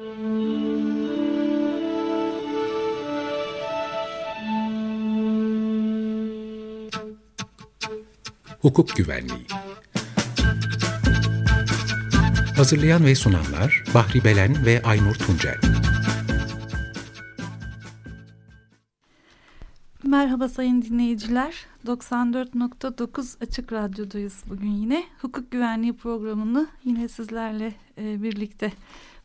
Hukuk Güvenliği Hazırlayan ve sunanlar Bahri Belen ve Aynur Tuncel Merhaba sayın dinleyiciler. 94.9 Açık Radyo'dayız bugün yine. Hukuk Güvenliği programını yine sizlerle e, birlikte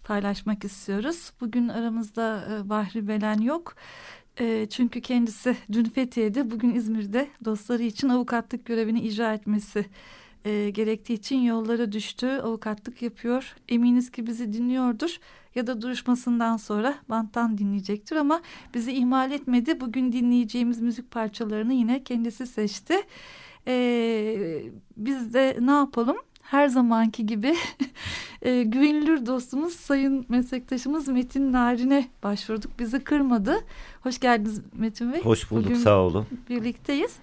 paylaşmak istiyoruz. Bugün aramızda e, Bahri Belen yok. E, çünkü kendisi dün Fethiye'de, bugün İzmir'de dostları için avukatlık görevini icra etmesi e, gerektiği için yollara düştü. Avukatlık yapıyor. Eminiz ki bizi dinliyordur ya da duruşmasından sonra banttan dinleyecektir ama bizi ihmal etmedi. Bugün dinleyeceğimiz müzik parçalarını yine kendisi seçti. E, biz de ne yapalım? Her zamanki gibi e, güvenilir dostumuz sayın meslektaşımız Metin Narin'e başvurduk. Bizi kırmadı. Hoş geldiniz Metin Bey. Hoş bulduk Bugün sağ olun. Birlikteyiz.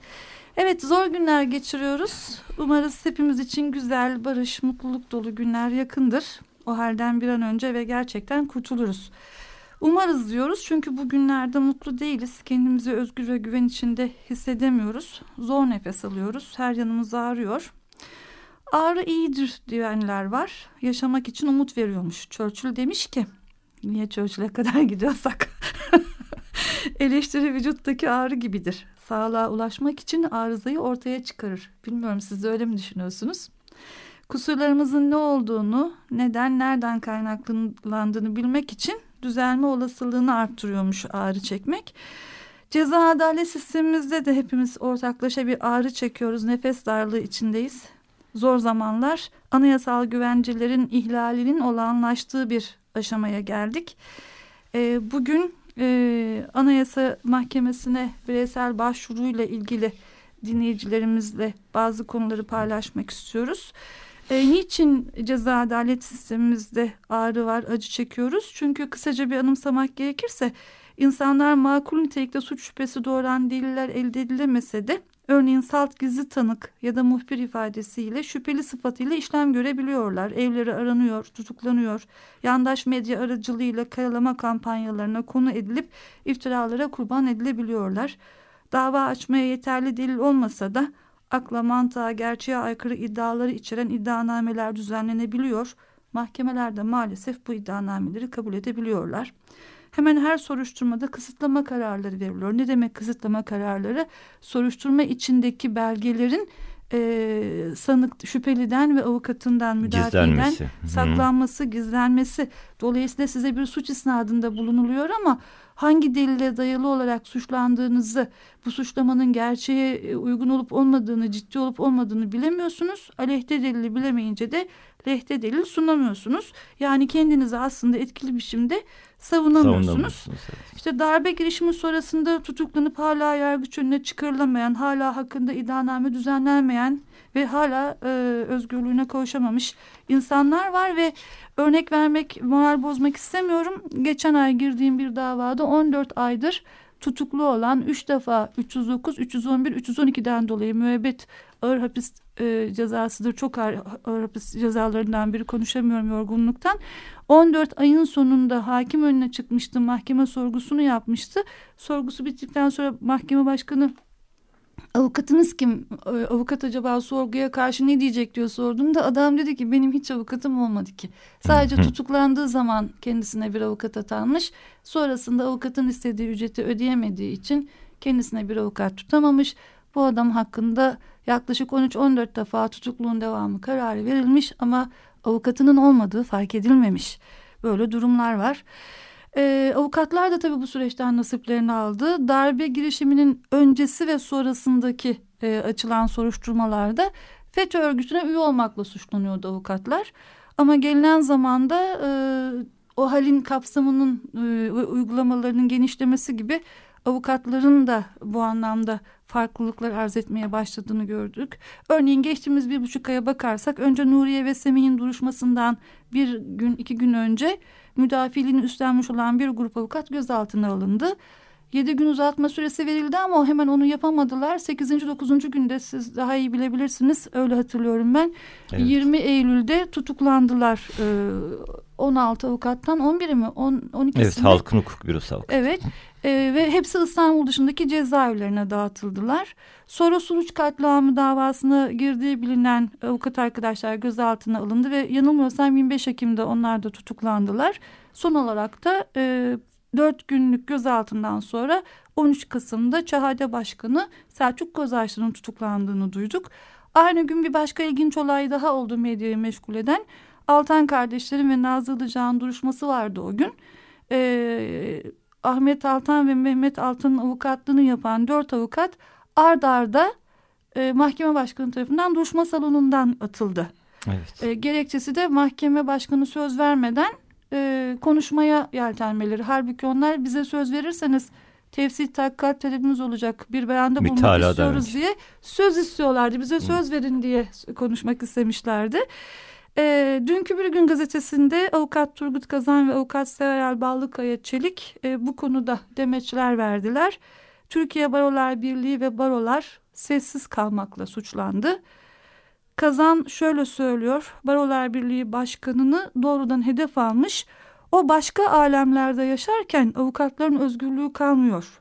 Evet zor günler geçiriyoruz. Umarız hepimiz için güzel, barış, mutluluk dolu günler yakındır. O halden bir an önce ve gerçekten kurtuluruz. Umarız diyoruz çünkü bu günlerde mutlu değiliz. Kendimizi özgür ve güven içinde hissedemiyoruz. Zor nefes alıyoruz. Her yanımız ağrıyor. Ağrı iyidir diyenler var. Yaşamak için umut veriyormuş. Churchill demiş ki niye Churchill'e kadar gidiyorsak eleştiri vücuttaki ağrı gibidir. Sağlığa ulaşmak için arızayı ortaya çıkarır. Bilmiyorum siz de öyle mi düşünüyorsunuz? Kusurlarımızın ne olduğunu, neden, nereden kaynaklandığını bilmek için düzelme olasılığını arttırıyormuş ağrı çekmek. Ceza adalet sistemimizde de hepimiz ortaklaşa bir ağrı çekiyoruz. Nefes darlığı içindeyiz zor zamanlar anayasal güvencelerin ihlalinin olağanlaştığı bir aşamaya geldik. E, bugün e, Anayasa Mahkemesi'ne bireysel başvuruyla ilgili dinleyicilerimizle bazı konuları paylaşmak istiyoruz. E, niçin ceza adalet sistemimizde ağrı var, acı çekiyoruz? Çünkü kısaca bir anımsamak gerekirse insanlar makul nitelikte suç şüphesi doğuran deliller elde edilemese de Örneğin salt gizli tanık ya da muhbir ifadesiyle şüpheli sıfatıyla işlem görebiliyorlar. Evleri aranıyor, tutuklanıyor. Yandaş medya aracılığıyla karalama kampanyalarına konu edilip iftiralara kurban edilebiliyorlar. Dava açmaya yeterli delil olmasa da akla mantığa gerçeğe aykırı iddiaları içeren iddianameler düzenlenebiliyor. Mahkemelerde maalesef bu iddianameleri kabul edebiliyorlar hemen her soruşturmada kısıtlama kararları veriliyor. Ne demek kısıtlama kararları? Soruşturma içindeki belgelerin e, sanık şüpheliden ve avukatından müdafiden saklanması, gizlenmesi. Dolayısıyla size bir suç isnadında bulunuluyor ama hangi delile dayalı olarak suçlandığınızı, bu suçlamanın gerçeğe e, uygun olup olmadığını, ciddi olup olmadığını bilemiyorsunuz. Aleyhte delili bilemeyince de lehte delil sunamıyorsunuz. Yani kendinizi aslında etkili biçimde savunamıyorsunuz. Evet. İşte darbe girişimi sonrasında tutuklanıp hala yargıç önüne çıkarılamayan, hala hakkında iddianame düzenlenmeyen ve hala e, özgürlüğüne kavuşamamış insanlar var ve örnek vermek, moral bozmak istemiyorum. Geçen ay girdiğim bir davada 14 aydır tutuklu olan 3 defa 309, 311, 312'den dolayı müebbet ağır hapis e, cezasıdır. Çok ağır, ağır hapis cezalarından biri konuşamıyorum yorgunluktan. 14 ayın sonunda hakim önüne çıkmıştı. Mahkeme sorgusunu yapmıştı. Sorgusu bittikten sonra mahkeme başkanı avukatınız kim? Avukat acaba sorguya karşı ne diyecek diyor sorduğumda adam dedi ki benim hiç avukatım olmadı ki. Sadece tutuklandığı zaman kendisine bir avukat atanmış. Sonrasında avukatın istediği ücreti ödeyemediği için kendisine bir avukat tutamamış. Bu adam hakkında yaklaşık 13-14 defa tutukluğun devamı kararı verilmiş ama avukatının olmadığı fark edilmemiş. Böyle durumlar var. E, avukatlar da tabii bu süreçten nasiplerini aldı. Darbe girişiminin öncesi ve sonrasındaki e, açılan soruşturmalarda FETÖ örgütüne üye olmakla suçlanıyordu avukatlar. Ama gelinen zamanda e, o halin kapsamının e, uygulamalarının genişlemesi gibi avukatların da bu anlamda farklılıklar arz etmeye başladığını gördük. Örneğin geçtiğimiz bir buçuk aya bakarsak önce Nuriye ve Semih'in duruşmasından bir gün iki gün önce müdafiliğini üstlenmiş olan bir grup avukat gözaltına alındı. 7 gün uzatma süresi verildi ama hemen onu yapamadılar. 8. 9. günde siz daha iyi bilebilirsiniz. Öyle hatırlıyorum ben. Evet. 20 Eylül'de tutuklandılar. Ee, 16 avukattan 11'i mi? 10, 12'si Evet halkın hukuk bürosu avukatı. Evet ee, ve hepsi İstanbul dışındaki cezaevlerine dağıtıldılar. Sonra Suruç katliamı davasına girdiği bilinen avukat arkadaşlar gözaltına alındı ve yanılmıyorsam 25 Ekim'de onlar da tutuklandılar. Son olarak da e, 4 günlük gözaltından sonra 13 Kasım'da Çahade Başkanı Selçuk Kozağaçlı'nın tutuklandığını duyduk. Aynı gün bir başka ilginç olay daha oldu medyayı meşgul eden. Altan kardeşlerin ve Nazlı Ilıcağ'ın duruşması vardı o gün. Ee, Ahmet Altan ve Mehmet Altan'ın avukatlığını yapan dört avukat ard arda e, mahkeme başkanı tarafından duruşma salonundan atıldı. Evet. E, gerekçesi de mahkeme başkanı söz vermeden e, konuşmaya yeltenmeleri. Halbuki onlar bize söz verirseniz tefsir tahkikat talebimiz olacak bir beyanda bulmak istiyoruz demiş. diye söz istiyorlardı. Bize söz verin diye konuşmak istemişlerdi. E, dünkü bir gün gazetesinde avukat Turgut Kazan ve avukat Severel Ballıkaya Çelik e, bu konuda demeçler verdiler. Türkiye Barolar Birliği ve barolar sessiz kalmakla suçlandı. Kazan şöyle söylüyor. Barolar Birliği Başkanı'nı doğrudan hedef almış. O başka alemlerde yaşarken avukatların özgürlüğü kalmıyor.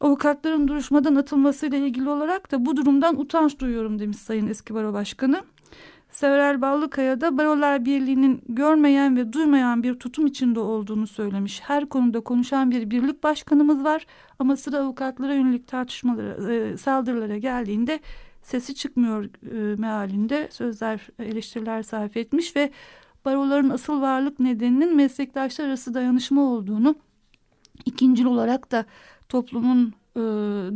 Avukatların duruşmadan atılmasıyla ilgili olarak da bu durumdan utanç duyuyorum demiş Sayın Eski Baro Başkanı. Severel Ballıkaya da Barolar Birliği'nin görmeyen ve duymayan bir tutum içinde olduğunu söylemiş. Her konuda konuşan bir birlik başkanımız var ama sıra avukatlara yönelik tartışmalara, e, saldırılara geldiğinde sesi çıkmıyor e, mealinde sözler, eleştiriler sarf etmiş ve baroların asıl varlık nedeninin meslektaşlar arası dayanışma olduğunu, ikincil olarak da toplumun e,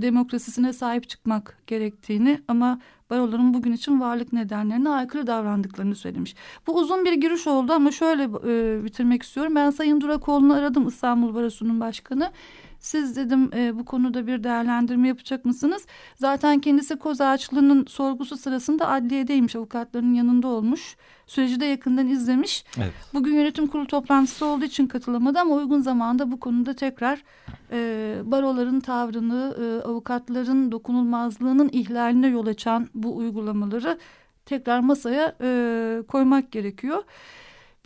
demokrasisine sahip çıkmak gerektiğini ama baroların bugün için varlık nedenlerine aykırı davrandıklarını söylemiş. Bu uzun bir giriş oldu ama şöyle e, bitirmek istiyorum. Ben Sayın Durakoğlu'nu aradım İstanbul Barosu'nun başkanı. Siz dedim e, bu konuda bir değerlendirme yapacak mısınız? Zaten kendisi koz ağaçlığının sorgusu sırasında adliyedeymiş. Avukatların yanında olmuş. Süreci de yakından izlemiş. Evet. Bugün yönetim kurulu toplantısı olduğu için katılamadı ama uygun zamanda bu konuda tekrar e, baroların tavrını, e, avukatların dokunulmazlığının ihlaline yol açan bu uygulamaları tekrar masaya e, koymak gerekiyor.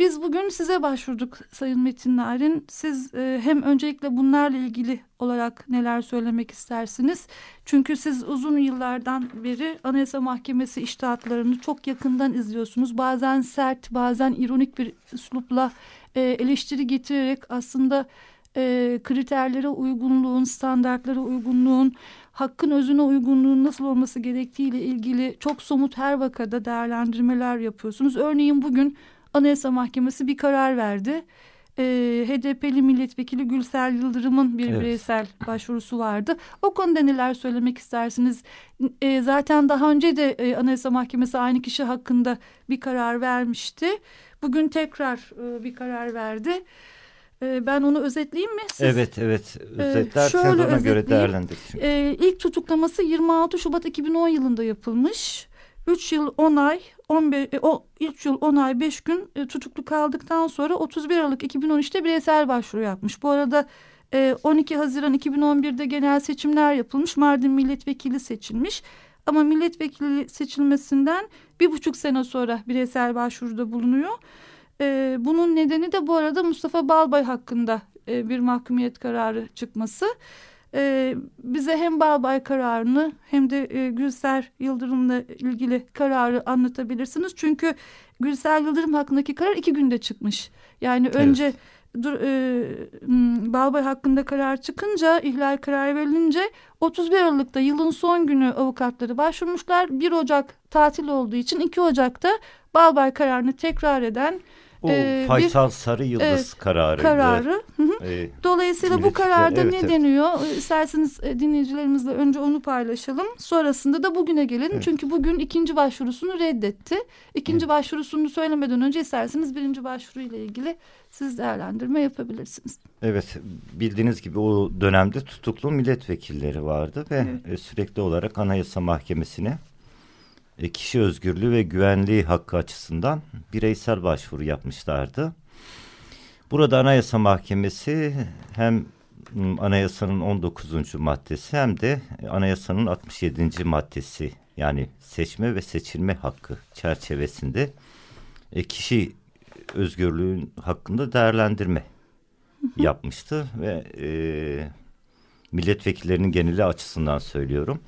Biz bugün size başvurduk Sayın Metin Narin. Siz e, hem öncelikle bunlarla ilgili olarak neler söylemek istersiniz? Çünkü siz uzun yıllardan beri Anayasa Mahkemesi iştahatlarını çok yakından izliyorsunuz. Bazen sert, bazen ironik bir üslupla e, eleştiri getirerek aslında e, kriterlere uygunluğun, standartlara uygunluğun, hakkın özüne uygunluğun nasıl olması gerektiğiyle ilgili çok somut her vakada değerlendirmeler yapıyorsunuz. Örneğin bugün Anayasa Mahkemesi bir karar verdi. E, HDP'li milletvekili Gülsel Yıldırım'ın bir evet. bireysel başvurusu vardı. O konuda neler söylemek istersiniz? E, zaten daha önce de e, Anayasa Mahkemesi aynı kişi hakkında bir karar vermişti. Bugün tekrar e, bir karar verdi. E, ben onu özetleyeyim mi? Siz, evet evet özetlerseniz ona göre değerlendirsin. İlk tutuklaması 26 Şubat 2010 yılında yapılmış. 3 yıl 10 ay 15 e, o 3 yıl 10 ay 5 gün e, tutuklu kaldıktan sonra 31 Aralık 2013'te bireysel başvuru yapmış. Bu arada e, 12 Haziran 2011'de genel seçimler yapılmış. Mardin milletvekili seçilmiş. Ama milletvekili seçilmesinden bir buçuk sene sonra bireysel başvuruda bulunuyor. E, bunun nedeni de bu arada Mustafa Balbay hakkında e, bir mahkumiyet kararı çıkması e, bize hem Balbay kararını hem de e, Gülser Yıldırım'la ilgili kararı anlatabilirsiniz. Çünkü Gülser Yıldırım hakkındaki karar iki günde çıkmış. Yani evet. önce dur, e, Balbay hakkında karar çıkınca ihlal kararı verilince 31 Aralık'ta yılın son günü avukatları başvurmuşlar. 1 Ocak tatil olduğu için 2 Ocak'ta Balbay kararını tekrar eden o e, Faysal bir, Sarı Yıldız evet, kararı. Kararı. E, Dolayısıyla bu kararda evet, ne evet. deniyor? İsterseniz e, dinleyicilerimizle önce onu paylaşalım. Sonrasında da bugüne gelelim. Evet. Çünkü bugün ikinci başvurusunu reddetti. İkinci evet. başvurusunu söylemeden önce isterseniz birinci başvuru ile ilgili siz değerlendirme yapabilirsiniz. Evet bildiğiniz gibi o dönemde tutuklu milletvekilleri vardı ve evet. sürekli olarak Anayasa Mahkemesi'ne e, kişi özgürlüğü ve güvenliği hakkı açısından bireysel başvuru yapmışlardı. Burada Anayasa Mahkemesi hem anayasanın 19. maddesi hem de anayasanın 67. maddesi yani seçme ve seçilme hakkı çerçevesinde e, kişi özgürlüğün hakkında değerlendirme yapmıştı ve e, milletvekillerinin geneli açısından söylüyorum.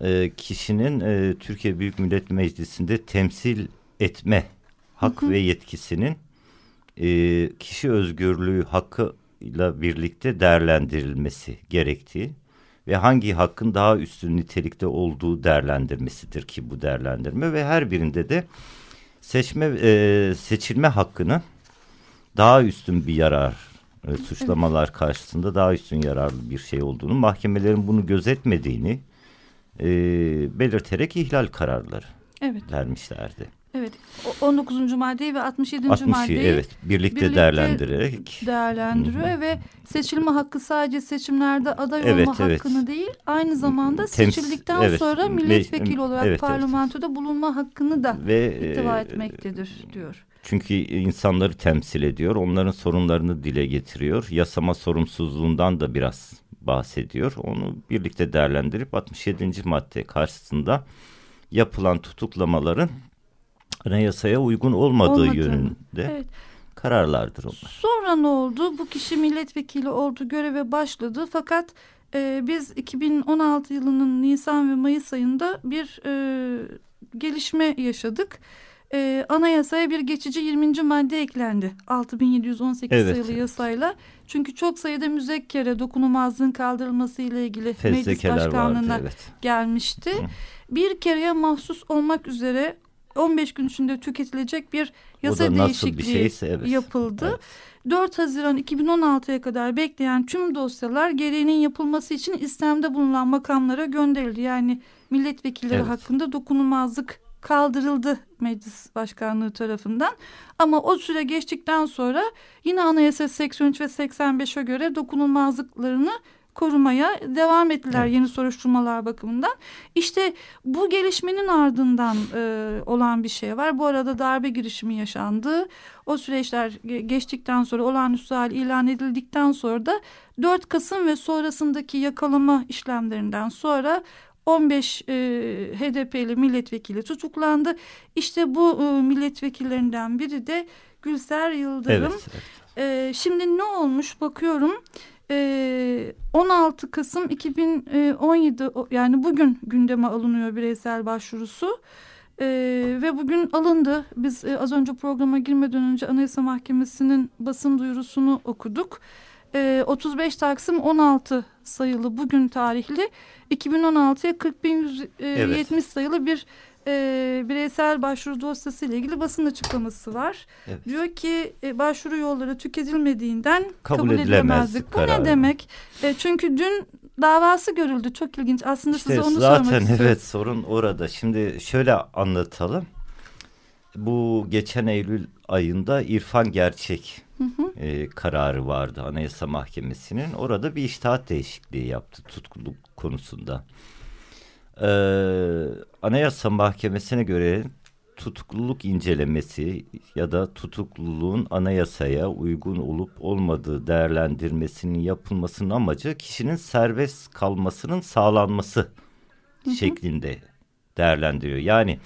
E, kişinin e, Türkiye Büyük Millet Meclisi'nde temsil etme hak ve yetkisinin e, kişi özgürlüğü hakkıyla birlikte değerlendirilmesi gerektiği ve hangi hakkın daha üstün nitelikte olduğu değerlendirmesidir ki bu değerlendirme ve her birinde de seçme e, seçilme hakkını daha üstün bir yarar e, suçlamalar karşısında daha üstün yararlı bir şey olduğunu mahkemelerin bunu gözetmediğini e, belirterek ihlal kararları evet. vermişlerdi. Evet. 19. maddeyi ve 67. 60, maddeyi evet birlikte, birlikte değerlendirerek değerlendiriyor Hı -hı. ve seçilme hakkı sadece seçimlerde aday evet, olma evet. hakkını değil aynı zamanda seçildikten evet, sonra milletvekili olarak evet, parlamentoda evet. bulunma hakkını da ve, ihtiva e, etmektedir diyor. Çünkü insanları temsil ediyor, onların sorunlarını dile getiriyor. Yasama sorumsuzluğundan da biraz bahsediyor. Onu birlikte değerlendirip 67. madde karşısında yapılan tutuklamaların anayasaya uygun olmadığı Olmadı. yönünde evet. kararlardır onlar. Sonra ne oldu? Bu kişi milletvekili oldu, göreve başladı. Fakat e, biz 2016 yılının Nisan ve Mayıs ayında bir e, gelişme yaşadık. E, anayasaya bir geçici 20. madde eklendi 6718 evet. sayılı yasayla. Çünkü çok sayıda müzekkere dokunulmazlığın kaldırılması ile ilgili meclis başkanlığına vardı, evet. gelmişti. Hı. Bir kereye mahsus olmak üzere 15 gün içinde tüketilecek bir yasa değişikliği bir şeyse, evet. yapıldı. Evet. 4 Haziran 2016'ya kadar bekleyen tüm dosyalar gereğinin yapılması için istemde bulunan makamlara gönderildi. Yani milletvekilleri evet. hakkında dokunulmazlık kaldırıldı meclis başkanlığı tarafından. Ama o süre geçtikten sonra yine anayasa 83 ve 85'e göre dokunulmazlıklarını korumaya devam ettiler evet. yeni soruşturmalar bakımından. İşte bu gelişmenin ardından e, olan bir şey var. Bu arada darbe girişimi yaşandı. O süreçler geçtikten sonra olağanüstü hal ilan edildikten sonra da 4 Kasım ve sonrasındaki yakalama işlemlerinden sonra 15 e, HDP'li milletvekili tutuklandı. İşte bu e, milletvekillerinden biri de Gülser Yıldırım. Evet, evet. E, şimdi ne olmuş bakıyorum. 16 ee, Kasım 2017 yani bugün gündeme alınıyor bireysel başvurusu. Ee, ve bugün alındı. Biz e, az önce programa girmeden önce Anayasa Mahkemesi'nin basın duyurusunu okuduk. 35 Taksim 16 sayılı bugün tarihli 2016'ya 40.170 e, evet. sayılı bir e, bireysel başvuru dosyası ile ilgili basın açıklaması var. Evet. Diyor ki e, başvuru yolları tüketilmediğinden kabul, kabul edilemezdik. Bu kararı. ne demek? E, çünkü dün davası görüldü. Çok ilginç. Aslında işte size onu zaten sormak istiyorum. evet sorun orada. Şimdi şöyle anlatalım. Bu geçen Eylül ayında İrfan Gerçek hı hı. E, kararı vardı Anayasa Mahkemesi'nin. Orada bir iştahat değişikliği yaptı tutkuluk konusunda. Ee, Anayasa Mahkemesi'ne göre tutukluluk incelemesi ya da tutukluluğun anayasaya uygun olup olmadığı değerlendirmesinin yapılmasının amacı kişinin serbest kalmasının sağlanması hı hı. şeklinde değerlendiriyor. Yani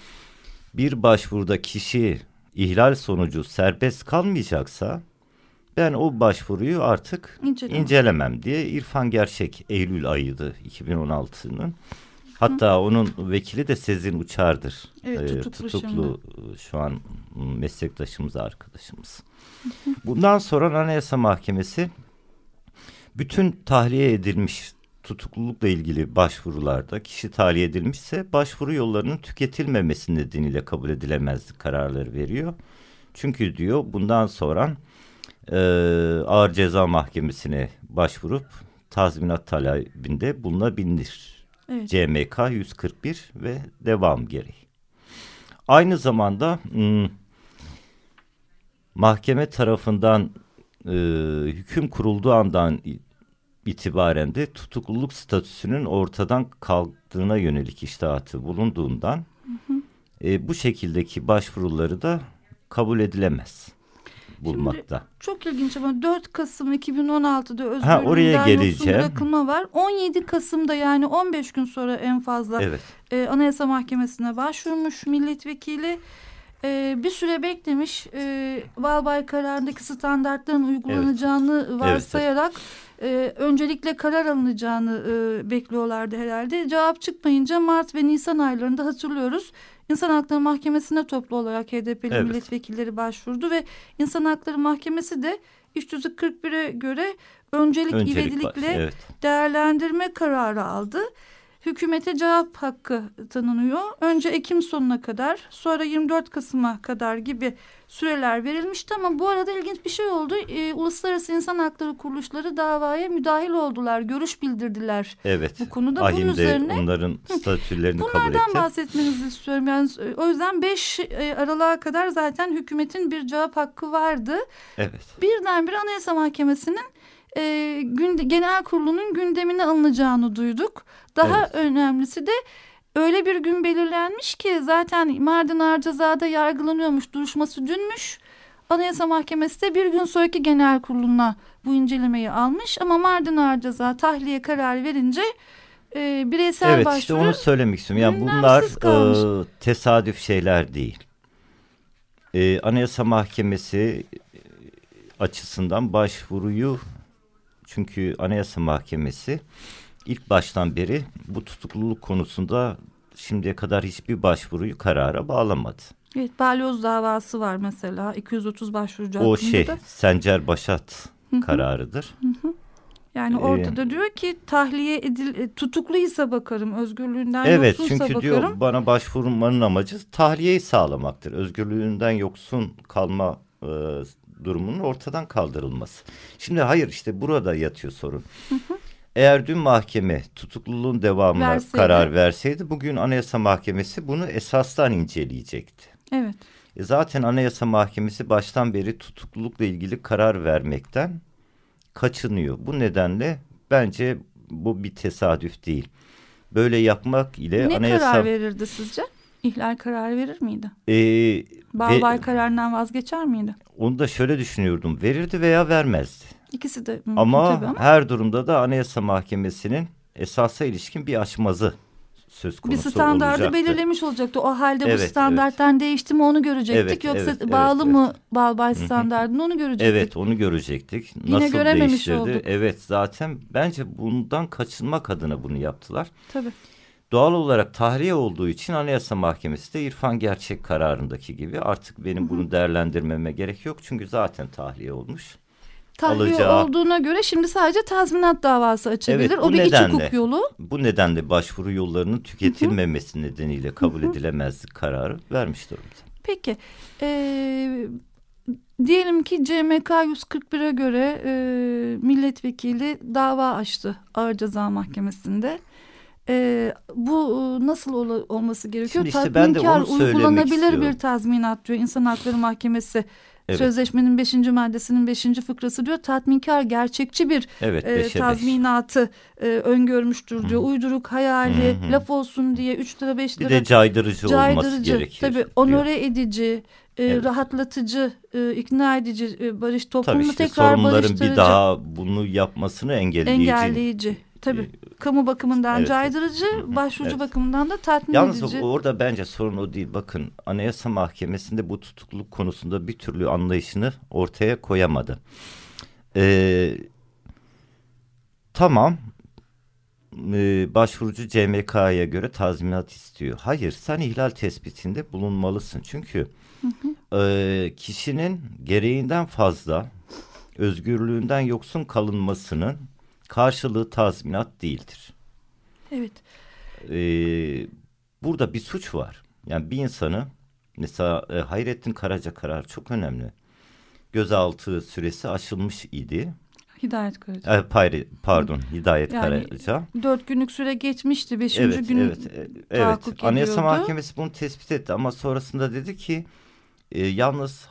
bir başvuruda kişi ihlal sonucu serbest kalmayacaksa ben o başvuruyu artık İncelemem. incelemem diye İrfan Gerçek Eylül ayıydı 2016'nın Hatta onun vekili de Sezin Uçar'dır. Evet, tutuklu, ee, tutuklu şu an meslektaşımız, arkadaşımız. Bundan sonra Anayasa Mahkemesi bütün tahliye edilmiş tutuklulukla ilgili başvurularda kişi tahliye edilmişse başvuru yollarının tüketilmemesi nedeniyle kabul edilemezlik kararları veriyor. Çünkü diyor bundan sonra e, Ağır Ceza Mahkemesi'ne başvurup tazminat talebinde bulunabilir Evet. CMK 141 ve devam gereği. Aynı zamanda hmm, mahkeme tarafından e, hüküm kurulduğu andan itibaren de tutukluluk statüsünün ortadan kaldığına yönelik iştahatı bulunduğundan hı hı. E, bu şekildeki başvuruları da kabul edilemez bulmakta. Şimdi, çok ilginç ama 4 Kasım 2016'da özgürlüğünden ha, oraya yoksun bırakılma var. 17 Kasım'da yani 15 gün sonra en fazla evet. e, Anayasa Mahkemesi'ne başvurmuş milletvekili. E, bir süre beklemiş. E, Valbay kararındaki standartların uygulanacağını evet. varsayarak evet. E, öncelikle karar alınacağını e, bekliyorlardı herhalde. Cevap çıkmayınca Mart ve Nisan aylarında hatırlıyoruz. İnsan Hakları Mahkemesi'ne toplu olarak HDP'li evet. milletvekilleri başvurdu ve İnsan Hakları Mahkemesi de 341'e göre öncelik, öncelik ivedilikle evet. değerlendirme kararı aldı hükümete cevap hakkı tanınıyor. Önce Ekim sonuna kadar sonra 24 Kasım'a kadar gibi süreler verilmişti ama bu arada ilginç bir şey oldu. Ee, Uluslararası İnsan Hakları Kuruluşları davaya müdahil oldular, görüş bildirdiler. Evet. Bu konuda Ahim'de bunun üzerine onların statülerini kabul etti. Bunlardan bahsetmenizi istiyorum. Yani o yüzden 5 e, Aralık'a kadar zaten hükümetin bir cevap hakkı vardı. Evet. Birdenbire Anayasa Mahkemesi'nin e, gün, genel kurulunun gündemine alınacağını duyduk. Daha evet. önemlisi de öyle bir gün belirlenmiş ki zaten Mardin Arcaza'da yargılanıyormuş duruşması dünmüş. Anayasa Mahkemesi de bir gün sonraki genel kuruluna bu incelemeyi almış ama Mardin Arcaza tahliye karar verince e, bireysel evet, başvuru... Evet işte onu söylemek istiyorum. Yani bunlar e, tesadüf şeyler değil. E, Anayasa Mahkemesi açısından başvuruyu çünkü Anayasa Mahkemesi ilk baştan beri bu tutukluluk konusunda şimdiye kadar hiçbir başvuruyu karara bağlamadı. Evet balyoz davası var mesela 230 başvurucu O şey da. Sencer Başat kararıdır. Yani orada ee, da diyor ki tahliye edil e, tutukluysa bakarım özgürlüğünden evet, yoksunsa bakarım. Evet çünkü diyor bana başvurmanın amacı tahliyeyi sağlamaktır. Özgürlüğünden yoksun kalma e, durumunun ortadan kaldırılması. Şimdi hayır işte burada yatıyor sorun. Eğer dün mahkeme tutukluluğun devamına verseydi. karar verseydi bugün Anayasa Mahkemesi bunu esastan inceleyecekti. Evet. E zaten Anayasa Mahkemesi baştan beri tutuklulukla ilgili karar vermekten kaçınıyor. Bu nedenle bence bu bir tesadüf değil. Böyle yapmak ile ne anayasa... Ne karar verirdi sizce? İhlal kararı verir miydi? Ee, Bağbay ve... kararından vazgeçer miydi? Onu da şöyle düşünüyordum. Verirdi veya vermezdi. İkisi de mümkün ama, tabii ama her durumda da Anayasa Mahkemesi'nin esasa ilişkin bir aşmazı söz konusu Bir standardı olacaktı. belirlemiş olacaktı. O halde evet, bu standarttan evet. değişti mi onu görecektik. Evet, Yoksa evet, bağlı evet, mı evet. Balbay standartını onu görecektik. Evet onu görecektik. Yine Nasıl görememiş değiştirdi? olduk. Evet zaten bence bundan kaçınmak adına bunu yaptılar. Tabii. Doğal olarak tahliye olduğu için Anayasa Mahkemesi de İrfan Gerçek kararındaki gibi artık benim bunu değerlendirmeme gerek yok. Çünkü zaten tahliye olmuş. Tahliye alacağı... olduğuna göre şimdi sadece tazminat davası açabilir. Evet, o bir nedenle, iç hukuk yolu. Bu nedenle başvuru yollarının tüketilmemesi nedeniyle kabul edilemezlik kararı vermiş durumda. Peki. Ee, diyelim ki CMK 141'e göre e, milletvekili dava açtı Ağır Ceza Mahkemesi'nde. E, bu nasıl ol, olması gerekiyor? Şimdi işte ben de onu uygulanabilir bir tazminat diyor İnsan Hakları Mahkemesi. Evet. Sözleşmenin beşinci maddesinin beşinci fıkrası diyor tatminkar gerçekçi bir evet, e, tazminatı e, öngörmüştür diyor. Hı. Uyduruk hayali Hı -hı. laf olsun diye üç lira beş lira. Bir de caydırıcı, caydırıcı olması gerekir. Tabii onore diyor. edici e, evet. rahatlatıcı, e, ikna edici, e, barış toplumunu Tabii işte tekrar barıştırıcı. bir daha bunu yapmasını engelleyici. Engelleyici. Tabii. Kamu bakımından evet. caydırıcı, başvurucu evet. bakımından da tatmin Yalnız edici. Yalnız orada bence sorun o değil. Bakın Anayasa Mahkemesi'nde bu tutukluluk konusunda bir türlü anlayışını ortaya koyamadı. Ee, tamam ee, başvurucu CMK'ya göre tazminat istiyor. Hayır sen ihlal tespitinde bulunmalısın. Çünkü hı hı. E, kişinin gereğinden fazla özgürlüğünden yoksun kalınmasının karşılığı tazminat değildir. Evet. Ee, burada bir suç var. Yani bir insanı mesela e, Hayrettin Karaca kararı çok önemli. Gözaltı süresi aşılmış idi. Hidayet Karaca. E, pardon, pardon Hidayet yani, Karaca. Dört günlük süre geçmişti. Beşinci evet, gün evet, e, evet. Anayasa Mahkemesi bunu tespit etti ama sonrasında dedi ki e, yalnız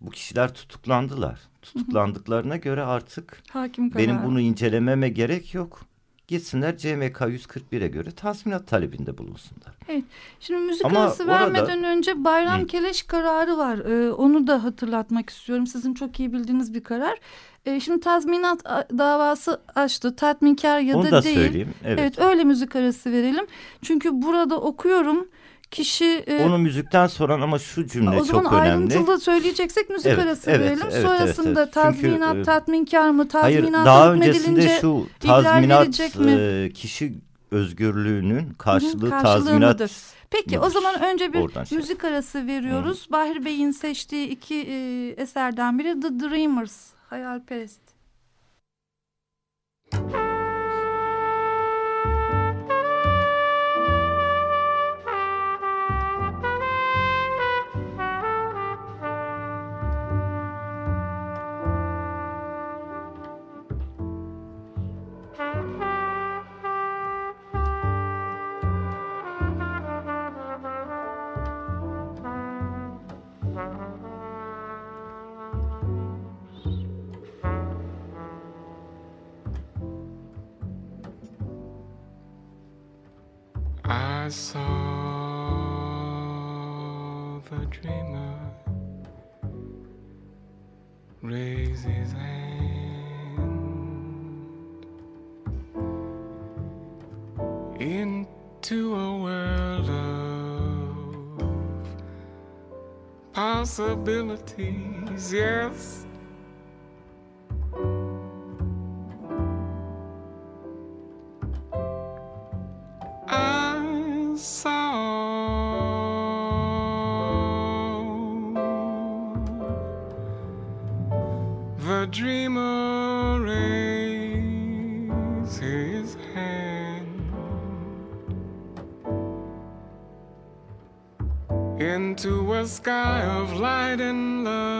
bu kişiler tutuklandılar. Tutuklandıklarına göre artık Hakim benim bunu incelememe gerek yok. gitsinler CMK 141'e göre tazminat talebinde bulunsunlar. Evet. Şimdi müzik Ama arası orada- vermeden önce Bayram Hı. Keleş kararı var. Ee, onu da hatırlatmak istiyorum. Sizin çok iyi bildiğiniz bir karar. Ee, şimdi tazminat davası açtı. Tatminkar ya Onu da da değil. söyleyeyim. Evet. Evet. öyle müzik arası verelim. Çünkü burada okuyorum. Kişi e, Onu müzikten soran ama şu cümle o zaman çok önemli. ayrıntılı söyleyeceksek müzik Evet, arası evet, verelim. evet, Sonrasında evet, evet. Çünkü, tazminat e, tatminkar mı? Hayır Tazminat daha öncesinde şu tazminat e, kişi özgürlüğünün karşılığı karşılığı tazminat mıdır? Peki o mıdır? zaman önce bir Oradan şey. müzik arası veriyoruz. Bahri Bey'in seçtiği iki e, eserden biri The Dreamers, Hayalperest. I saw the dreamer raise his hand into a world of possibilities. Yes. Dreamer raise his hand into a sky of light and love.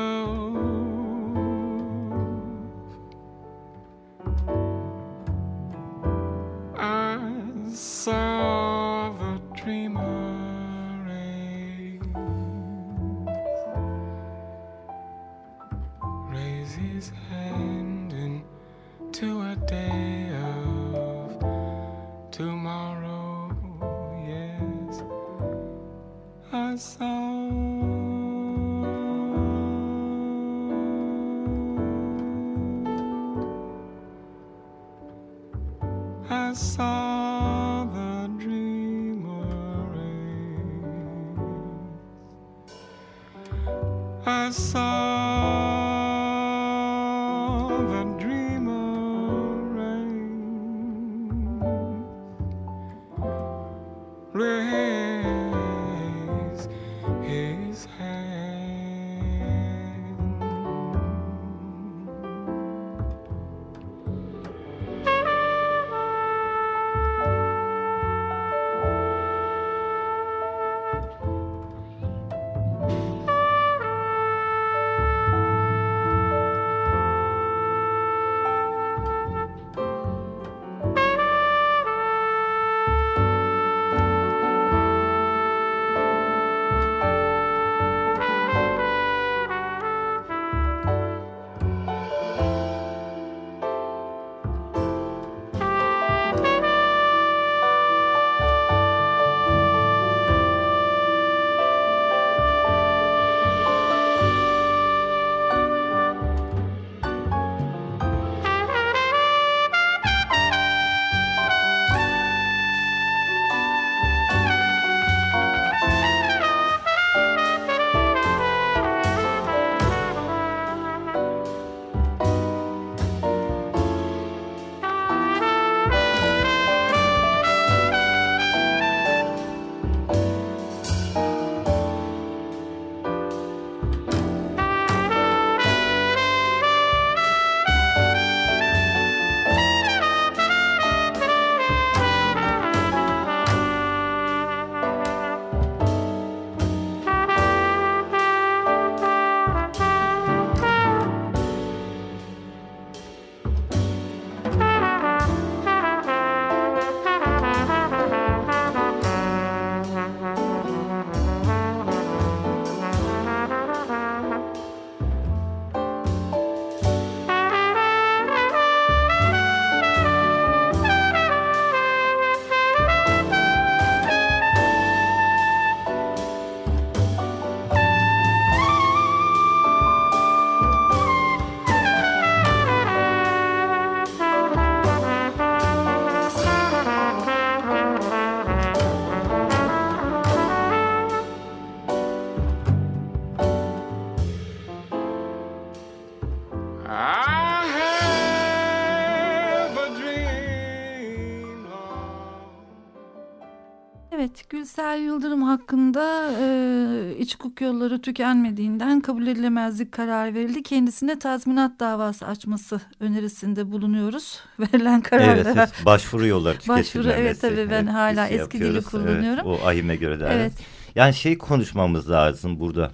Evet, Gülsel Yıldırım hakkında e, iç hukuk yolları tükenmediğinden kabul edilemezlik kararı verildi. Kendisine tazminat davası açması önerisinde bulunuyoruz. Verilen kararda. Evet, evet. başvuru yolları tüketilmemesi. Başvuru, evet tabii ben hala eski yapıyoruz. dili kullanıyorum. Evet, o ahime göre de. Evet. Yani şey konuşmamız lazım burada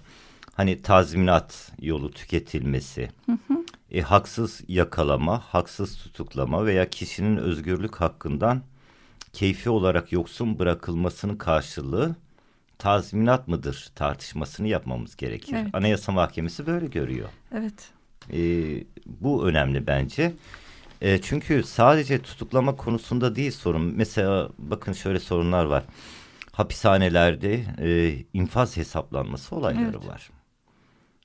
hani tazminat yolu tüketilmesi. Hı hı. E, haksız yakalama, haksız tutuklama veya kişinin özgürlük hakkından keyfi olarak yoksun bırakılmasının karşılığı tazminat mıdır tartışmasını yapmamız gerekir. Evet. Anayasa Mahkemesi böyle görüyor. Evet. E, bu önemli bence. E, çünkü sadece tutuklama konusunda değil sorun. Mesela bakın şöyle sorunlar var. Hapishanelerde e, infaz hesaplanması olayları Evet. var.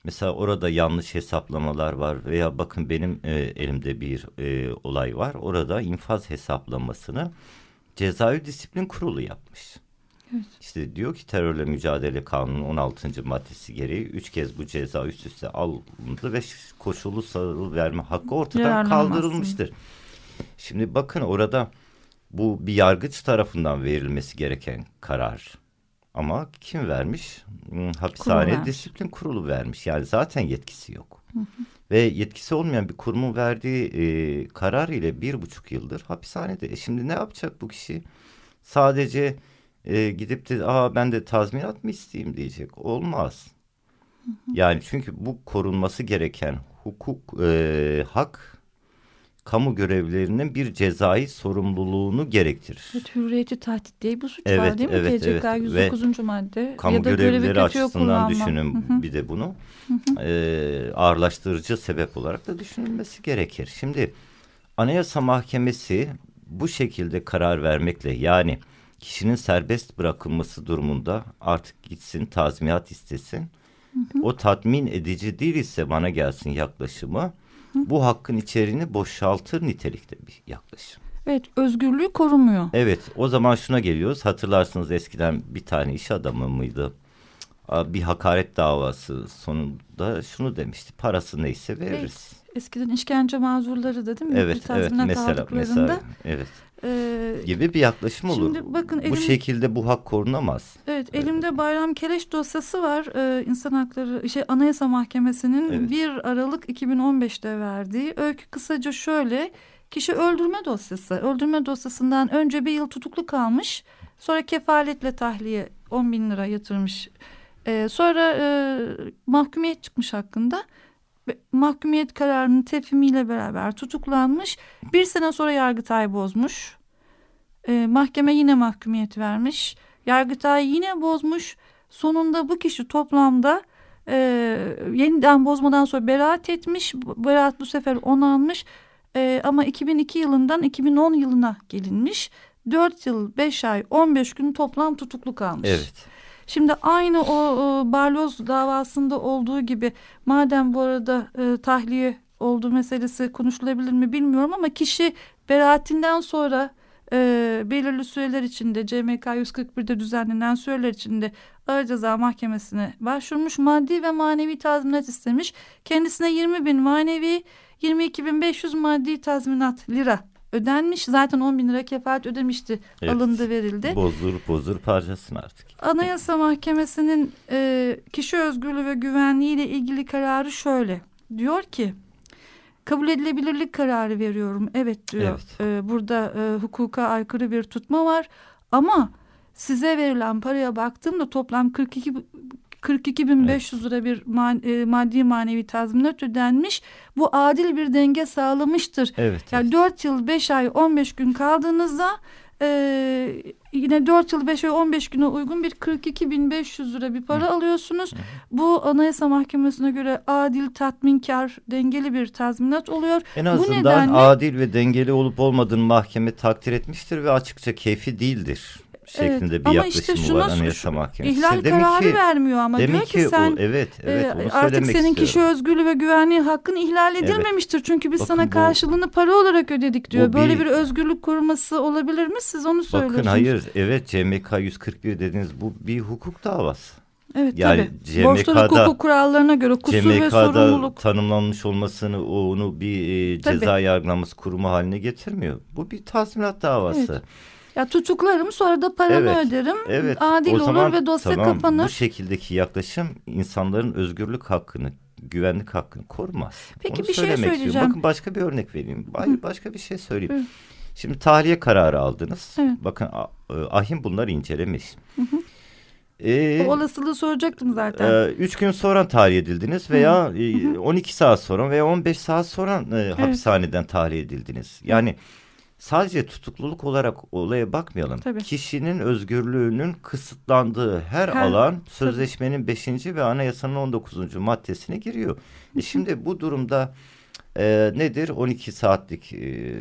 Mesela orada yanlış hesaplamalar var veya bakın benim e, elimde bir e, olay var. Orada infaz hesaplamasını Cezaevi Disiplin Kurulu yapmış. Evet. İşte diyor ki terörle mücadele kanunun 16. maddesi gereği üç kez bu ceza üst üste alındı ve koşullu sarıl verme hakkı ortadan kaldırılmıştır. Şimdi bakın orada bu bir yargıç tarafından verilmesi gereken karar. Ama kim vermiş? Hmm, Hapishane vermiş. Disiplin Kurulu vermiş. Yani zaten yetkisi yok. Ve yetkisi olmayan bir kurumun verdiği e, karar ile bir buçuk yıldır hapishanede. E şimdi ne yapacak bu kişi? Sadece e, gidip de Aa, ben de tazminat mı isteyeyim diyecek. Olmaz. Yani çünkü bu korunması gereken hukuk, e, hak kamu görevlilerinin bir cezai sorumluluğunu gerektirir. Evet, hürriyeti tahdit diye bir suç var Evet, değil mi? evet, TCK evet. 109. madde. Kamu ya da görevi görevlileri kötüye açısından kullanma. düşünün Hı hı. bir de bunu. Ee, ağırlaştırıcı sebep olarak da düşünülmesi gerekir. Şimdi Anayasa Mahkemesi bu şekilde karar vermekle yani kişinin serbest bırakılması durumunda artık gitsin tazminat istesin. O tatmin edici değil ise bana gelsin yaklaşımı. Bu hakkın içeriğini boşaltır nitelikte bir yaklaşım. Evet, özgürlüğü korumuyor. Evet o zaman şuna geliyoruz. Hatırlarsınız eskiden bir tane iş adamı mıydı? Bir hakaret davası sonunda şunu demişti. Parası neyse veririz. Eskiden işkence mağdurları da değil mi? Evet, evet mesela mesela evet e, gibi bir yaklaşım olur. Şimdi bakın Bu elim- şekilde bu hak korunamaz. Evet, elimde Bayram Keleş dosyası var. Ee, İnsan Hakları şey Anayasa Mahkemesi'nin Evet. 1 Aralık 2015'te verdiği öykü kısaca şöyle. Kişi öldürme dosyası. Öldürme dosyasından önce bir yıl tutuklu kalmış. Sonra kefaletle tahliye 10 bin lira yatırmış. Ee, sonra e, mahkumiyet çıkmış hakkında. Mahkumiyet kararının tefhimiyle beraber tutuklanmış. Bir sene sonra Yargıtay bozmuş. Ee, mahkeme yine mahkumiyet vermiş. Yargıtay yine bozmuş. Sonunda bu kişi toplamda e, yeniden bozmadan sonra beraat etmiş. Beraat bu sefer onanmış. E, ama 2002 yılından 2010 yılına gelinmiş. 4 yıl 5 ay 15 gün toplam tutuklu kalmış. Evet. Şimdi aynı o, o Barloz davasında olduğu gibi madem bu arada e, tahliye olduğu meselesi konuşulabilir mi bilmiyorum ama kişi beraatinden sonra e, belirli süreler içinde CMK 141'de düzenlenen süreler içinde Ağır Ceza Mahkemesi'ne başvurmuş maddi ve manevi tazminat istemiş. Kendisine 20 bin manevi 22 bin 500 maddi tazminat lira ödenmiş. Zaten 10 bin lira kefalet ödemişti Evet. alındı verildi. Bozdur bozdur parçasın artık. Anayasa Mahkemesi'nin e, kişi özgürlüğü ve güvenliği ile ilgili kararı şöyle. Diyor ki kabul edilebilirlik kararı veriyorum. Evet diyor. E, burada e, hukuka aykırı bir tutma var ama size verilen paraya baktığımda toplam 42 42.500 lira bir man- e, maddi manevi tazminat ödenmiş. Bu adil bir denge sağlamıştır. Evet. Yani evet. 4 yıl 5 ay 15 gün kaldığınızda e, yine 4 yıl 5 ay 15 güne uygun bir 42.500 lira bir para alıyorsunuz. Bu Anayasa Mahkemesi'ne göre adil, tatminkar, dengeli bir tazminat oluyor. En Bu azından nedenle- adil ve dengeli olup olmadığını mahkeme takdir etmiştir ve açıkça keyfi değildir şeklinde Evet, bir ama yaklaşımı işte şuna var Anayasa Mahkemesi. İhlal Demek kararı ki- vermiyor ama diyor Demek ki, ki, sen o, evet evet e, onu artık senin kişi istiyorum. özgürlüğü ve güvenliği hakkın ihlal edilmemiştir. Çünkü biz Bakın sana bu- karşılığını para olarak ödedik diyor. Böyle bir- bir özgürlük koruması olabilir mi? Siz onu söylüyorsunuz. Bakın hayır evet CMK 141 dediğiniz bu bir hukuk davası. Evet Yani tabii. CMK'da hukuku kurallarına göre kusur ve CMK'da sorumluluk. tanımlanmış olmasını onu bir e, ceza yargılaması kurumu haline getirmiyor. Bu bir tazminat davası. Evet. Ya tutuklarım sonra da paramı Evet, öderim. Evet. Adil o olur zaman, ve dosya tamam, kapanır. Bu şekildeki yaklaşım insanların özgürlük hakkını, güvenlik hakkını korumaz. Peki Onu bir şey söylemek istiyorum. söyleyeceğim. Bakın başka bir örnek vereyim. Ay, Başka bir şey söyleyeyim. Buyurun. Şimdi tahliye kararı aldınız. Evet. Bakın e, Ahim bunları incelemiş. Ee, O olasılığı soracaktım zaten. e, üç gün sonra tahliye edildiniz veya e, 12 saat sonra veya 15 saat sonra e, hapishaneden tahliye edildiniz. Yani sadece tutukluluk olarak olaya bakmayalım. Tabii. Kişinin özgürlüğünün kısıtlandığı her, Her- alan sözleşmenin 5. ve anayasanın 19. maddesine giriyor. E şimdi bu durumda e, nedir? 12 saatlik e,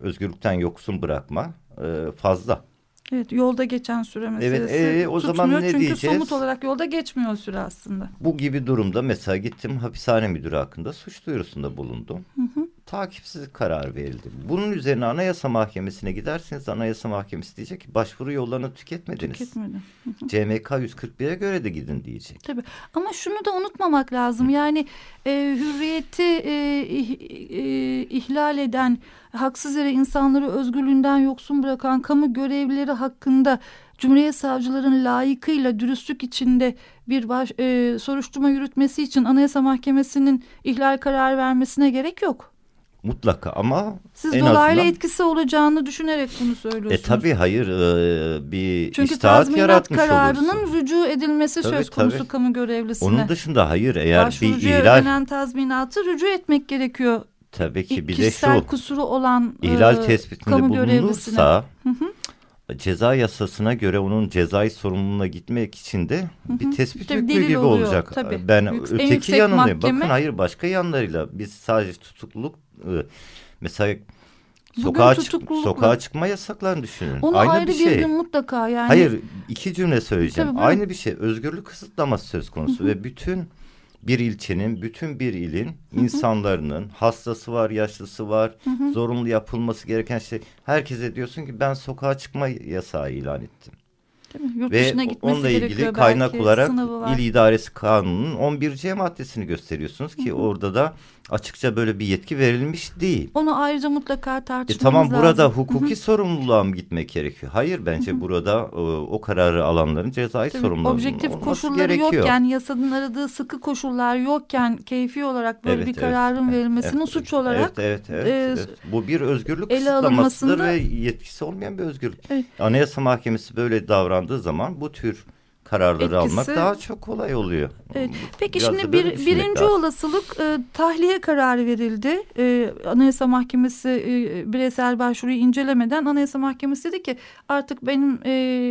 özgürlükten yoksun bırakma e, fazla. Evet yolda geçen süre meselesi ee, o zaman tutmuyor. ne Çünkü diyeceğiz? somut olarak yolda geçmiyor o süre aslında. Bu gibi durumda mesela gittim hapishane müdürü hakkında suç duyurusunda bulundum. Takipsizlik kararı verildi. Bunun üzerine Anayasa Mahkemesi'ne giderseniz Anayasa Mahkemesi diyecek ki başvuru yollarını tüketmediniz. Tüketmedi. CMK 141'e göre de gidin diyecek. Tabii ama şunu da unutmamak lazım. Yani e, hürriyeti e, e, ihlal eden, haksız yere insanları özgürlüğünden yoksun bırakan kamu görevlileri hakkında Cumhuriyet savcıların layıkıyla dürüstlük içinde bir baş, e, soruşturma yürütmesi için Anayasa Mahkemesi'nin ihlal kararı vermesine gerek yok. Mutlaka ama Siz en dolaylı azından... etkisi olacağını düşünerek bunu söylüyorsunuz. E tabii hayır e, bir Çünkü tazminat yaratmış kararının olursun. rücu edilmesi Tabii, söz konusu tabii. kamu görevlisine. Onun dışında hayır eğer bir ihlal ödenen tazminatı rücu etmek gerekiyor. tabii ki bir de şu kusuru olan İhlal e, tespitinde kamu görevlisine. bulunursa ceza yasasına göre onun cezai sorumluluğuna gitmek için de bir tespit Tabii hükmü gibi oluyor, olacak. tabii. Ben Yük- öteki yanındayım. mahkeme- Bakın hayır başka yanlarıyla biz sadece tutukluluk e, mesela sokağa, çık- sokağa çıkma yasaklarını düşünün. Onu Aynı ayrı bir bir, şey. gün mutlaka yani. Hayır iki cümle söyleyeceğim. Tabii. Aynı bir şey. Özgürlük kısıtlaması söz konusu ve bütün bir ilçenin, bütün bir ilin insanların hastası var, yaşlısı var, zorunlu yapılması gereken şey. Herkese diyorsun ki ben sokağa çıkma yasağı ilan ettim. Yurt Ve onunla ilgili kaynak belki, olarak. İl İdaresi Kanunu'nun 11C maddesini gösteriyorsunuz ki orada da açıkça böyle bir yetki verilmiş değil. Onu ayrıca mutlaka E tartışmamız tamam burada lazım. hukuki sorumluluğa mı gitmek gerekiyor? Hayır bence burada e, o kararı alanların cezai sorumluluğu objektif koşulları gerekiyor. yokken, yasanın aradığı sıkı koşullar yokken keyfi olarak böyle Evet, bir evet, kararın evet, verilmesinin evet, suç olarak evet, evet, evet, e, evet. Bu bir özgürlük kısıtlamasıdır ve yetkisi olmayan bir özgürlük. Evet. Anayasa Mahkemesi böyle davrandığı zaman bu tür kararları Etkisi- almak daha çok kolay oluyor. Evet. Peki Biraz şimdi bir, birinci lazım. olasılık e, tahliye kararı verildi. E, Anayasa Mahkemesi e, bireysel başvuruyu incelemeden Anayasa Mahkemesi dedi ki artık benim e,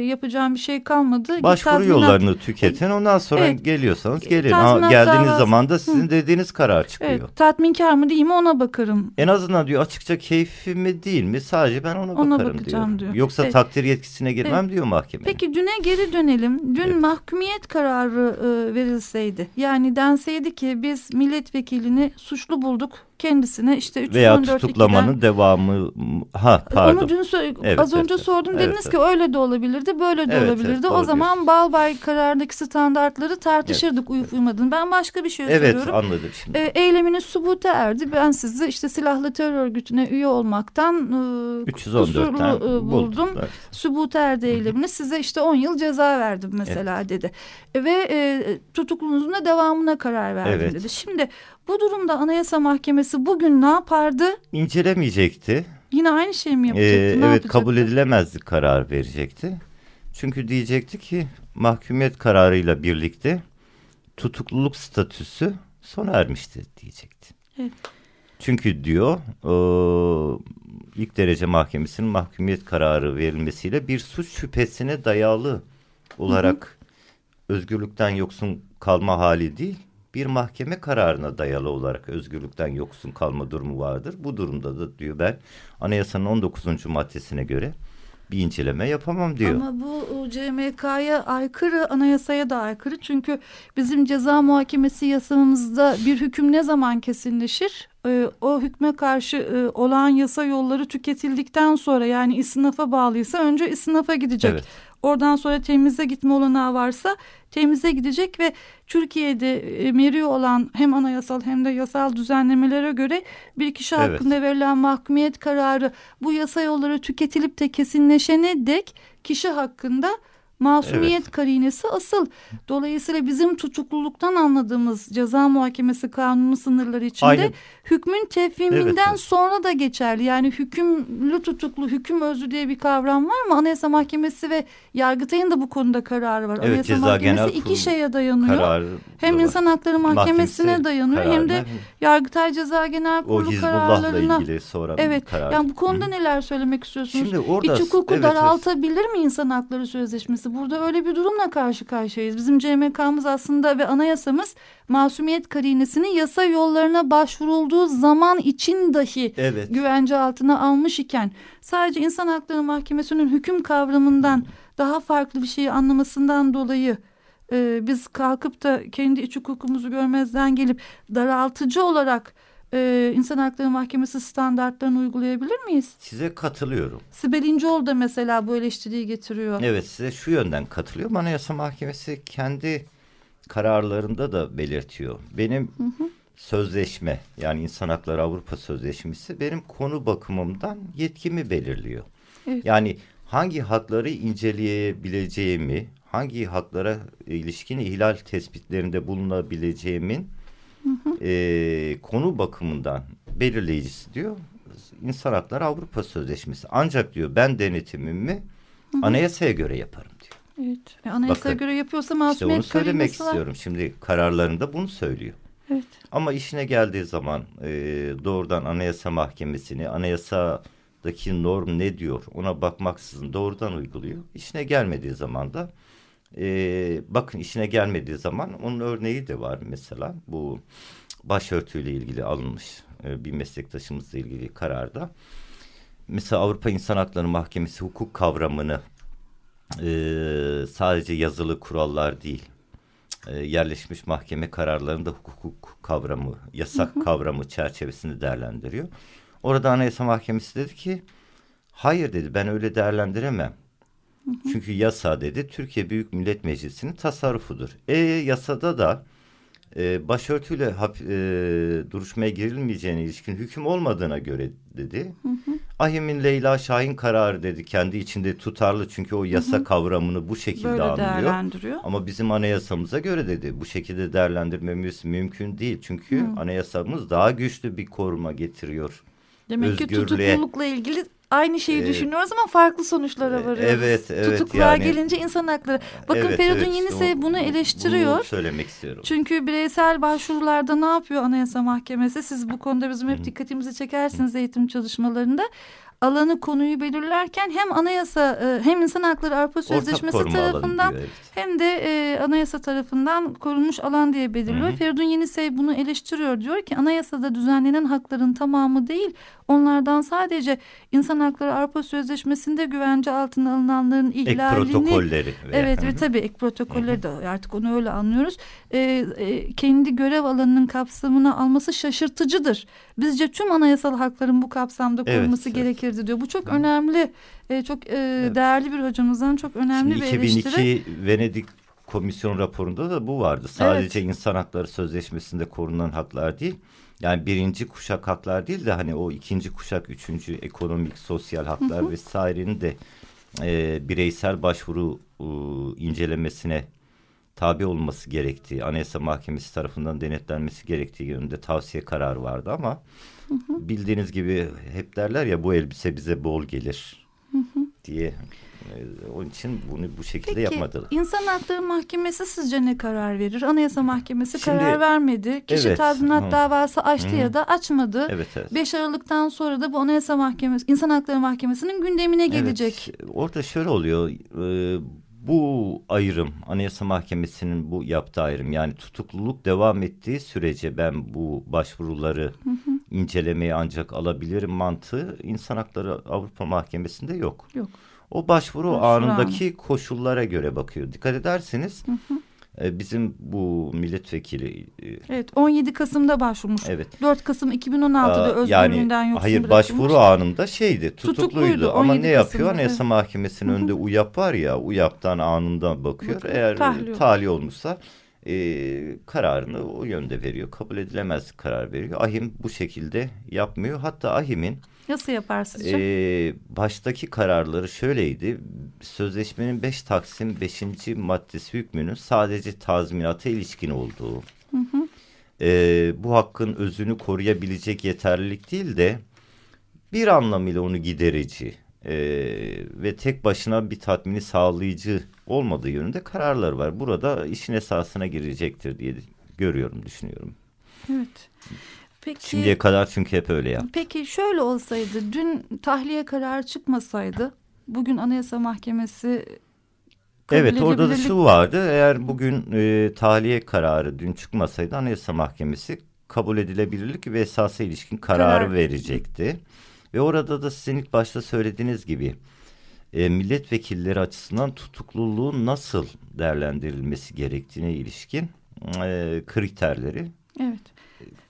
yapacağım bir şey kalmadı. Başvuru tazminat- yollarını tüketin. Ondan sonra Evet. geliyorsanız gelin. Tazminat Ha, geldiğiniz davası- zaman da sizin dediğiniz karar çıkıyor. Evet, tatminkar mı değil mi ona bakarım. En azından diyor açıkça keyfi mi değil mi sadece ben ona, Ona bakarım diyor. diyor. Yoksa Evet. takdir yetkisine girmem diyor mahkeme. Peki düne geri dönelim. Dün Evet. mahkumiyet kararı e, verilseydi. Yani denseydi ki biz milletvekilini suçlu bulduk. Kendisine işte 314 Veya 2'den tutuklamanın devamı ha pardon. Onu dün Evet, az evet, önce evet. sordum. Evet, Dediniz evet. ki öyle de olabilirdi, böyle de Evet, olabilirdi. evet, o zaman diyorsun. Balbay kararındaki standartları tartışırdık uyup uymadığını. Ben başka bir şey Evet soruyorum. anladım şimdi. E, eyleminiz subuta erdi. Ben sizi işte silahlı terör örgütüne üye olmaktan e, 314'ten kusurlu e, buldum. Evet. Subuta erdi eylemini size işte 10 yıl ceza verdim mesela dedi. E, ve e, tutukluluğunuzun da devamına karar verdim Evet. dedi. Şimdi bu durumda Anayasa Mahkemesi bugün ne yapardı? İncelemeyecekti. Yine aynı şey mi Ee, yapacaktı? ne evet yapacaktı? kabul edilemezlik karar verecekti. Çünkü diyecekti ki mahkumiyet kararıyla birlikte tutukluluk statüsü sona ermişti diyecekti. Evet. Çünkü diyor e, ilk derece mahkemesinin mahkumiyet kararı verilmesiyle bir suç şüphesine dayalı olarak özgürlükten yoksun kalma hali değil bir mahkeme kararına dayalı olarak özgürlükten yoksun kalma durumu vardır. Bu durumda da diyor ben anayasanın 19. maddesine göre bir inceleme yapamam diyor. Ama bu CMK'ya aykırı, anayasaya da aykırı. Çünkü bizim ceza muhakemesi yasamızda bir hüküm ne zaman kesinleşir? Ee, o hükme karşı e, olan yasa yolları tüketildikten sonra yani isnafa bağlıysa önce isnafa gidecek. Evet. Oradan sonra temize gitme olanağı varsa temize gidecek ve Türkiye'de e, meri olan hem anayasal hem de yasal düzenlemelere göre bir kişi Evet. hakkında verilen mahkumiyet kararı bu yasa yolları tüketilip de kesinleşene dek kişi hakkında masumiyet Evet. karinesi asıl. Dolayısıyla bizim tutukluluktan anladığımız ceza muhakemesi kanunu sınırları içinde Aynı- hükmün tefhiminden Evet, evet. sonra da geçerli. Yani hükümlü tutuklu, hüküm özlü diye bir kavram var mı? Anayasa Mahkemesi ve Yargıtay'ın da bu konuda kararı var. Evet, Anayasa Ceza Mahkemesi iki şeye dayanıyor. Hem var. İnsan Hakları Mahkemesi'ne Mahkemesi dayanıyor hem de kararına, Yargıtay Ceza Genel Kurulu kararlarına. ilgili sonra Evet. karar. Yani bu konuda Hı. neler söylemek istiyorsunuz? Şimdi orada İç hukuku evet, evet. daraltabilir mi insan hakları sözleşmesi? Burada öyle bir durumla karşı karşıyayız. Bizim CMK'mız aslında ve anayasamız masumiyet karinesini yasa yollarına başvurulduğu zaman için dahi Evet. güvence altına almış iken sadece insan hakları mahkemesinin hüküm kavramından daha farklı bir şeyi anlamasından dolayı e, biz kalkıp da kendi iç hukukumuzu görmezden gelip daraltıcı olarak e, insan hakları mahkemesi standartlarını uygulayabilir miyiz? Size katılıyorum. Sibel İnceoğlu da mesela bu eleştiriyi getiriyor. Evet size şu yönden katılıyorum. Anayasa Mahkemesi kendi kararlarında da belirtiyor. Benim sözleşme yani İnsan Hakları Avrupa Sözleşmesi benim konu bakımımdan yetkimi belirliyor. Evet. Yani hangi hakları inceleyebileceğimi, hangi haklara ilişkin ihlal tespitlerinde bulunabileceğimin e, konu bakımından belirleyicisi diyor. İnsan Hakları Avrupa Sözleşmesi. Ancak diyor ben denetimimi anayasaya göre yaparım diyor. Evet. E, anayasaya Bakın, göre yapıyorsa İşte masumiyet onu söylemek karinesi var. istiyorum. Şimdi kararlarında bunu söylüyor. Evet. Ama işine geldiği zaman e, doğrudan Anayasa Mahkemesi'ni, anayasadaki norm ne diyor ona bakmaksızın doğrudan uyguluyor. İşine gelmediği zaman da e, bakın işine gelmediği zaman onun örneği de var mesela bu başörtüyle ilgili alınmış e, bir meslektaşımızla ilgili kararda. Mesela Avrupa İnsan Hakları Mahkemesi hukuk kavramını e, sadece yazılı kurallar değil e, yerleşmiş mahkeme kararlarında hukuk kavramı, yasak kavramı çerçevesinde değerlendiriyor. Orada Anayasa Mahkemesi dedi ki hayır dedi ben öyle değerlendiremem. Çünkü yasa dedi Türkiye Büyük Millet Meclisi'nin tasarrufudur. E yasada da e, başörtüyle hap, e, duruşmaya girilmeyeceğine ilişkin hüküm olmadığına göre dedi. Ahim'in Leyla Şahin kararı dedi kendi içinde tutarlı çünkü o yasa kavramını bu şekilde Böyle anlıyor. değerlendiriyor. Ama bizim anayasamıza göre dedi bu şekilde değerlendirmemiz mümkün değil. Çünkü anayasamız daha güçlü bir koruma getiriyor. Demek ki özgürlüğe. tutuklulukla ilgili aynı şeyi Ee, düşünüyoruz ama farklı sonuçlara e, varıyoruz. evet, evet, Tutukluğa yani- gelince insan hakları. Bakın Evet, Feridun evet, işte Yenisey o- bunu bu- eleştiriyor. Bunu söylemek istiyorum. Çünkü bireysel başvurularda ne yapıyor Anayasa Mahkemesi? Siz bu konuda bizim hep dikkatimizi çekersiniz eğitim çalışmalarında. Alanı konuyu belirlerken hem anayasa e, hem insan hakları Avrupa Sözleşmesi tarafından diyor, evet. hem de e, anayasa tarafından korunmuş alan diye belirliyor. Hı hı. Feridun Yenisey bunu eleştiriyor. Diyor ki anayasada düzenlenen hakların tamamı değil onlardan sadece insan hakları Avrupa Sözleşmesi'nde güvence altına alınanların Ek ihlalini protokolleri. ve- Evet Hı ve tabii ek protokolleri de artık onu öyle anlıyoruz. Ee, e, kendi görev alanının kapsamına alması şaşırtıcıdır. Bizce tüm anayasal hakların bu kapsamda korunması evet. Gerekirdi diyor. Bu çok önemli, e, çok e, değerli bir hocamızdan çok önemli Şimdi bir eleştiri. 2002 Venedik Komisyon raporunda da bu vardı. Sadece insan hakları sözleşmesinde korunan haklar değil. Yani birinci kuşak haklar değil de hani o ikinci kuşak, üçüncü ekonomik, sosyal haklar vesairenin de e, bireysel başvuru e, incelemesine tabi olması gerektiği, Anayasa Mahkemesi tarafından denetlenmesi gerektiği yönünde tavsiye kararı vardı ama bildiğiniz gibi hep derler ya bu elbise bize bol gelir diye. E, onun için bunu bu şekilde Peki yapmadılar. İnsan Hakları Mahkemesi sizce ne karar verir? Anayasa Mahkemesi Şimdi- karar vermedi. Kişi Evet, tazminat hı. davası açtı Hı. ya da açmadı. Evet evet. 5 Aralık'tan sonra da bu Anayasa Mahkemesi, İnsan Hakları Mahkemesi'nin gündemine gelecek. Evet, orada şöyle oluyor. e, bu ayrım Anayasa Mahkemesi'nin bu yaptığı ayrım yani tutukluluk devam ettiği sürece ben bu başvuruları incelemeye ancak alabilirim mantığı İnsan Hakları Avrupa Mahkemesi'nde yok. Yok. O başvuru Başvuru anındaki koşullara göre bakıyor. Dikkat ederseniz e, bizim bu milletvekili e, Evet 17 Kasım'da başvurmuş. evet. 4 Kasım 2016'da Aa, özgürlüğünden yoksun hayır bırakılmış. başvuru anında şeydi tutukluydu, Tutukluydu, ama 17 ne yapıyor? Kasım'da, Anayasa evet. Mahkemesi'nin önünde UYAP var ya UYAP'tan anında bakıyor. Bakıyor, eğer tahliye tahliye, olmuşsa e, kararını o yönde veriyor kabul edilemez karar veriyor. Ahim bu şekilde yapmıyor. Hatta Ahim'in Nasıl yapar sizce? e, baştaki kararları şöyleydi sözleşmenin 5 Taksim 5. maddesi hükmünün sadece tazminata ilişkin olduğu e, bu hakkın özünü koruyabilecek yeterlilik değil de bir anlamıyla onu giderici e, ve tek başına bir tatmini sağlayıcı olmadığı yönünde kararlar var. Burada işin esasına girecektir diye görüyorum, düşünüyorum. Evet. Peki, Şimdiye kadar çünkü hep öyle yaptı. peki şöyle olsaydı dün tahliye kararı çıkmasaydı bugün Anayasa Mahkemesi Evet orada da şu vardı eğer bugün e, tahliye kararı dün çıkmasaydı Anayasa Mahkemesi kabul edilebilirlik ve esasa ilişkin kararı Karar. verecekti. Ve orada da sizin ilk başta söylediğiniz gibi e, milletvekilleri açısından tutukluluğun nasıl değerlendirilmesi gerektiğine ilişkin e, kriterleri Evet.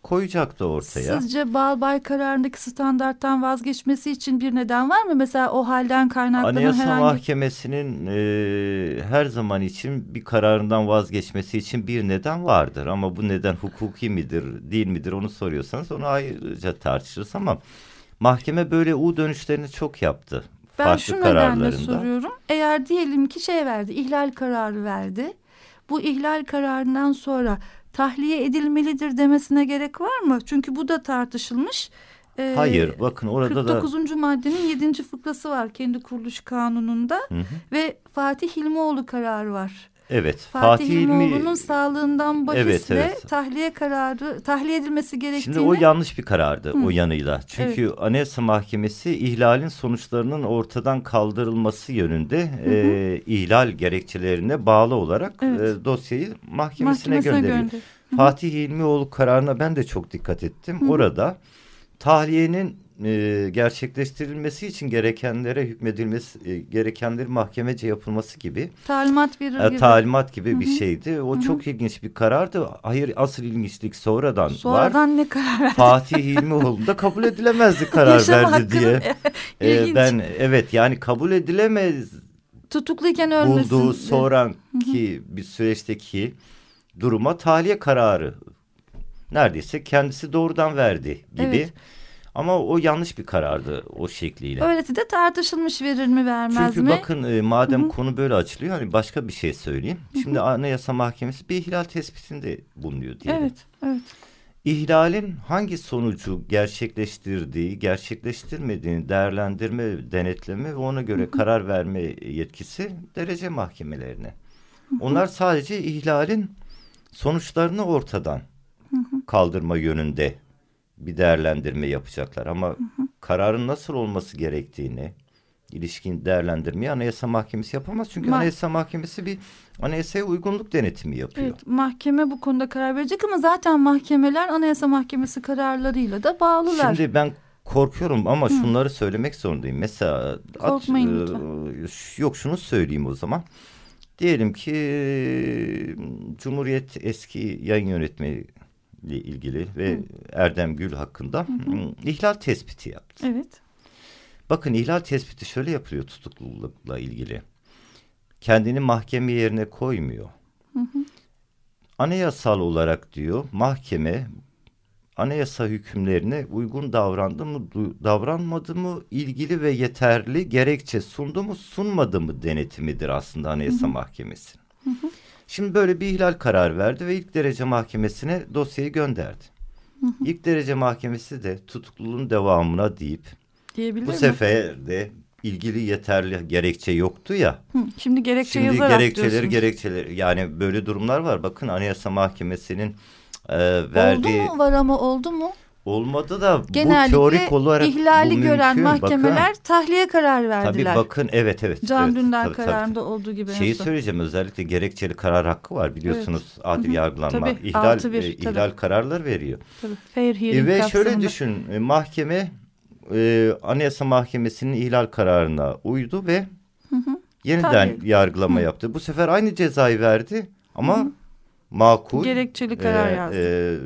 Koyacaktı ortaya. Sizce Balbay kararındaki standarttan vazgeçmesi için bir neden var mı? Mesela o halden kaynaklanan Anayasa herhangi Mahkemesi'nin e, her zaman için bir kararından vazgeçmesi için bir neden vardır. Ama bu neden hukuki midir, değil midir onu soruyorsanız onu ayrıca tartışırız ama mahkeme böyle U dönüşlerini çok yaptı. Ben farklı şu nedenle soruyorum. Eğer diyelim ki şey verdi, ihlal kararı verdi. Bu ihlal kararından sonra tahliye edilmelidir demesine gerek var mı? Çünkü bu da tartışılmış. Ee, Hayır bakın orada da 49. maddenin 7. fıkrası var kendi kuruluş kanununda Hı hı. ve Fatih Hilmioğlu kararı var. Evet Fatih, Fatih Hilmioğlu'nun İlmi sağlığından bahisle Evet, evet. tahliye kararı tahliye edilmesi gerektiğini Şimdi o yanlış bir karardı Hı. o yanıyla. Çünkü Anayasa Mahkemesi ihlalin sonuçlarının ortadan kaldırılması yönünde e, ihlal gerekçelerine bağlı olarak Evet. e, dosyayı mahkemesine, mahkemesine gönderiyor. gönder. Fatih İlmioğlu kararına ben de çok dikkat ettim. Orada tahliyenin e, gerçekleştirilmesi için gerekenlere hükmedilmesi, e, gerekenlerin mahkemece yapılması gibi Talimat verir e, gibi. talimat gibi bir şeydi. O çok ilginç bir karardı. Hayır asıl ilginçlik sonradan, var. Sonradan ne karar verdi? Fatih Hilmioğlu da kabul edilemezdi karar Yaşam verdi diye. İlginç. ben evet yani kabul edilemez Tutukluyken ölmesin. bulduğu sonraki bir süreçteki duruma tahliye kararı neredeyse kendisi doğrudan verdi gibi. Evet. Ama o yanlış bir karardı o şekliyle. Öylesi de tartışılmış verir mi vermez Çünkü mi? bakın e, madem konu böyle açılıyor hani başka bir şey söyleyeyim. Şimdi Anayasa Mahkemesi bir ihlal tespitinde bulunuyor diyelim. Evet, evet. İhlalin hangi sonucu gerçekleştirdiği, gerçekleştirmediğini değerlendirme, denetleme ve ona göre karar verme yetkisi derece mahkemelerine. Onlar sadece ihlalin sonuçlarını ortadan kaldırma yönünde bir değerlendirme yapacaklar. Ama kararın nasıl olması gerektiğini ilişkin değerlendirmeyi Anayasa Mahkemesi yapamaz. Çünkü Ma- Anayasa Mahkemesi bir anayasaya uygunluk denetimi yapıyor. Evet, mahkeme bu konuda karar verecek ama zaten mahkemeler Anayasa Mahkemesi kararlarıyla da bağlılar. Şimdi ben korkuyorum ama şunları söylemek zorundayım. Mesela at- Korkmayın e, ş- yok şunu söyleyeyim o zaman. Diyelim ki Cumhuriyet eski yayın yönetmeni ile ilgili ve Erdem Gül hakkında ihlal tespiti yaptı. Evet. Bakın ihlal tespiti şöyle yapılıyor tutuklulukla ilgili. Kendini mahkeme yerine koymuyor. Anayasal olarak diyor mahkeme anayasa hükümlerine uygun davrandı mı davranmadı mı ilgili ve yeterli gerekçe sundu mu sunmadı mı denetimidir aslında anayasa mahkemesi. Şimdi böyle bir ihlal karar verdi ve ilk derece mahkemesine dosyayı gönderdi. İlk derece mahkemesi de tutukluluğun devamına deyip Diyebilir bu mi? sefer de ilgili yeterli gerekçe yoktu ya. Hı, şimdi gerekçe Şimdi yazarak gerekçeleri diyorsunuz. gerekçeleri yani böyle durumlar var. Bakın Anayasa Mahkemesi'nin e, verdiği Oldu mu var ama oldu mu? Olmadı da bu Genellikle teorik olarak ihlali bu gören mümkün. mahkemeler Bakın, tahliye karar tabii verdiler. bakın evet evet. Can evet, Dündar tabii, tabii. kararında olduğu gibi. Şeyi son. söyleyeceğim özellikle gerekçeli karar hakkı var biliyorsunuz adil yargılanma. Tabii, İhlal, bir, e, tabii. ihlal kararlar veriyor. Tabii, fair E, hearing ve şöyle kapsamında. düşün e, mahkeme e, Anayasa Mahkemesi'nin ihlal kararına uydu ve yeniden Tabii. yargılama yaptı. Bu sefer aynı cezayı verdi Ama makul, Gerekçeli karar yazdı. e,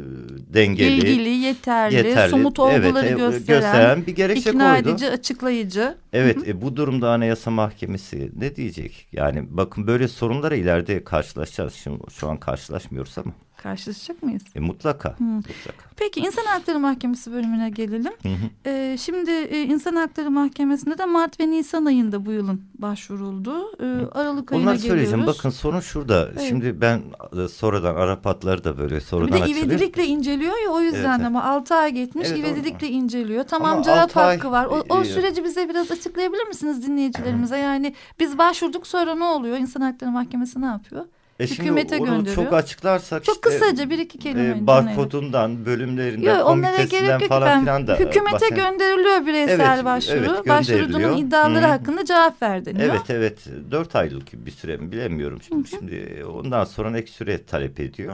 dengeli, İlgili, yeterli, yeterli, somut evet, olguları e, gösteren, gösteren bir gerekçe ikna koydu. edici, açıklayıcı. Evet e, bu durumda Anayasa Mahkemesi ne diyecek? Yani bakın böyle sorunlara ileride karşılaşacağız. Şimdi şu an karşılaşmıyoruz ama Karşılaşacak mıyız? e, mutlaka. mutlaka. Peki İnsan Hakları Mahkemesi bölümüne gelelim. Hı hı. Ee, şimdi e, İnsan Hakları Mahkemesi'nde de Mart ve Nisan ayında bu yılın başvuruldu. Ee, Aralık ayına geliyoruz. söyleyeceğim. Bakın sorun şurada. Evet. Şimdi ben e, sonradan Arap hatları da böyle bir sonradan de açılıyor. ivedilikle inceliyor ya o yüzden Evet, ama 6 ay geçmiş Evet, ivedilikle inceliyor. Tamam Ama cevap altı ay- hakkı var. O, o e, süreci bize biraz açıklayabilir misiniz dinleyicilerimize? Yani biz başvurduk sonra ne oluyor? İnsan Hakları Mahkemesi ne yapıyor? E şimdi hükümete onu gönderiyor. çok açıklarsak Çok işte, kısaca bir iki kelime. e, barkodundan, bölümlerinden, onlara komitesinden falan Ben, filan da hükümete bahsed- gönderiliyor bireysel Evet, başvuru. evet, Başvurucunun iddiaları Hı. hakkında cevap ver deniyor. Evet evet dört aylık bir süre mi bilemiyorum şimdi. Şimdi ondan sonra ek süre talep ediyor.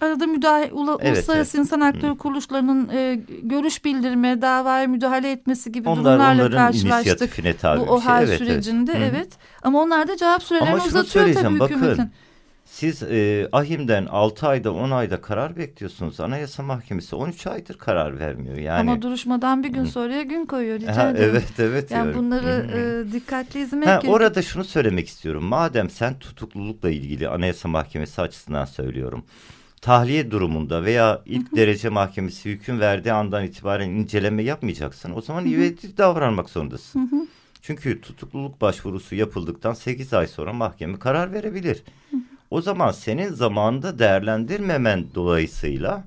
Arada müdahale, ula, Evet, uluslararası insan hakları kuruluşlarının e, görüş bildirme, davaya müdahale etmesi gibi Onlar durumlarla karşılaştık. tabi Bu bir şey. OHAL Evet, evet. sürecinde Hı hı. evet. Ama onlar da cevap sürelerini Ama uzatıyor tabii hükümetin. bakın. Siz e, AHİM'den 6 ayda 10 ayda karar bekliyorsunuz. Anayasa Mahkemesi 13 aydır karar vermiyor. Yani Ama duruşmadan bir gün sonraya gün koyuyor rica Ha, ederim. evet evet. Yani diyorum. bunları e, dikkatli izlemek Ha, gerekiyor. orada şunu söylemek istiyorum. Madem sen tutuklulukla ilgili Anayasa Mahkemesi açısından söylüyorum. Tahliye durumunda veya ilk derece mahkemesi hüküm verdiği andan itibaren inceleme yapmayacaksın. O zaman ivedi davranmak zorundasın. Çünkü tutukluluk başvurusu yapıldıktan 8 ay sonra mahkeme karar verebilir. O zaman senin zamanında değerlendirmemen dolayısıyla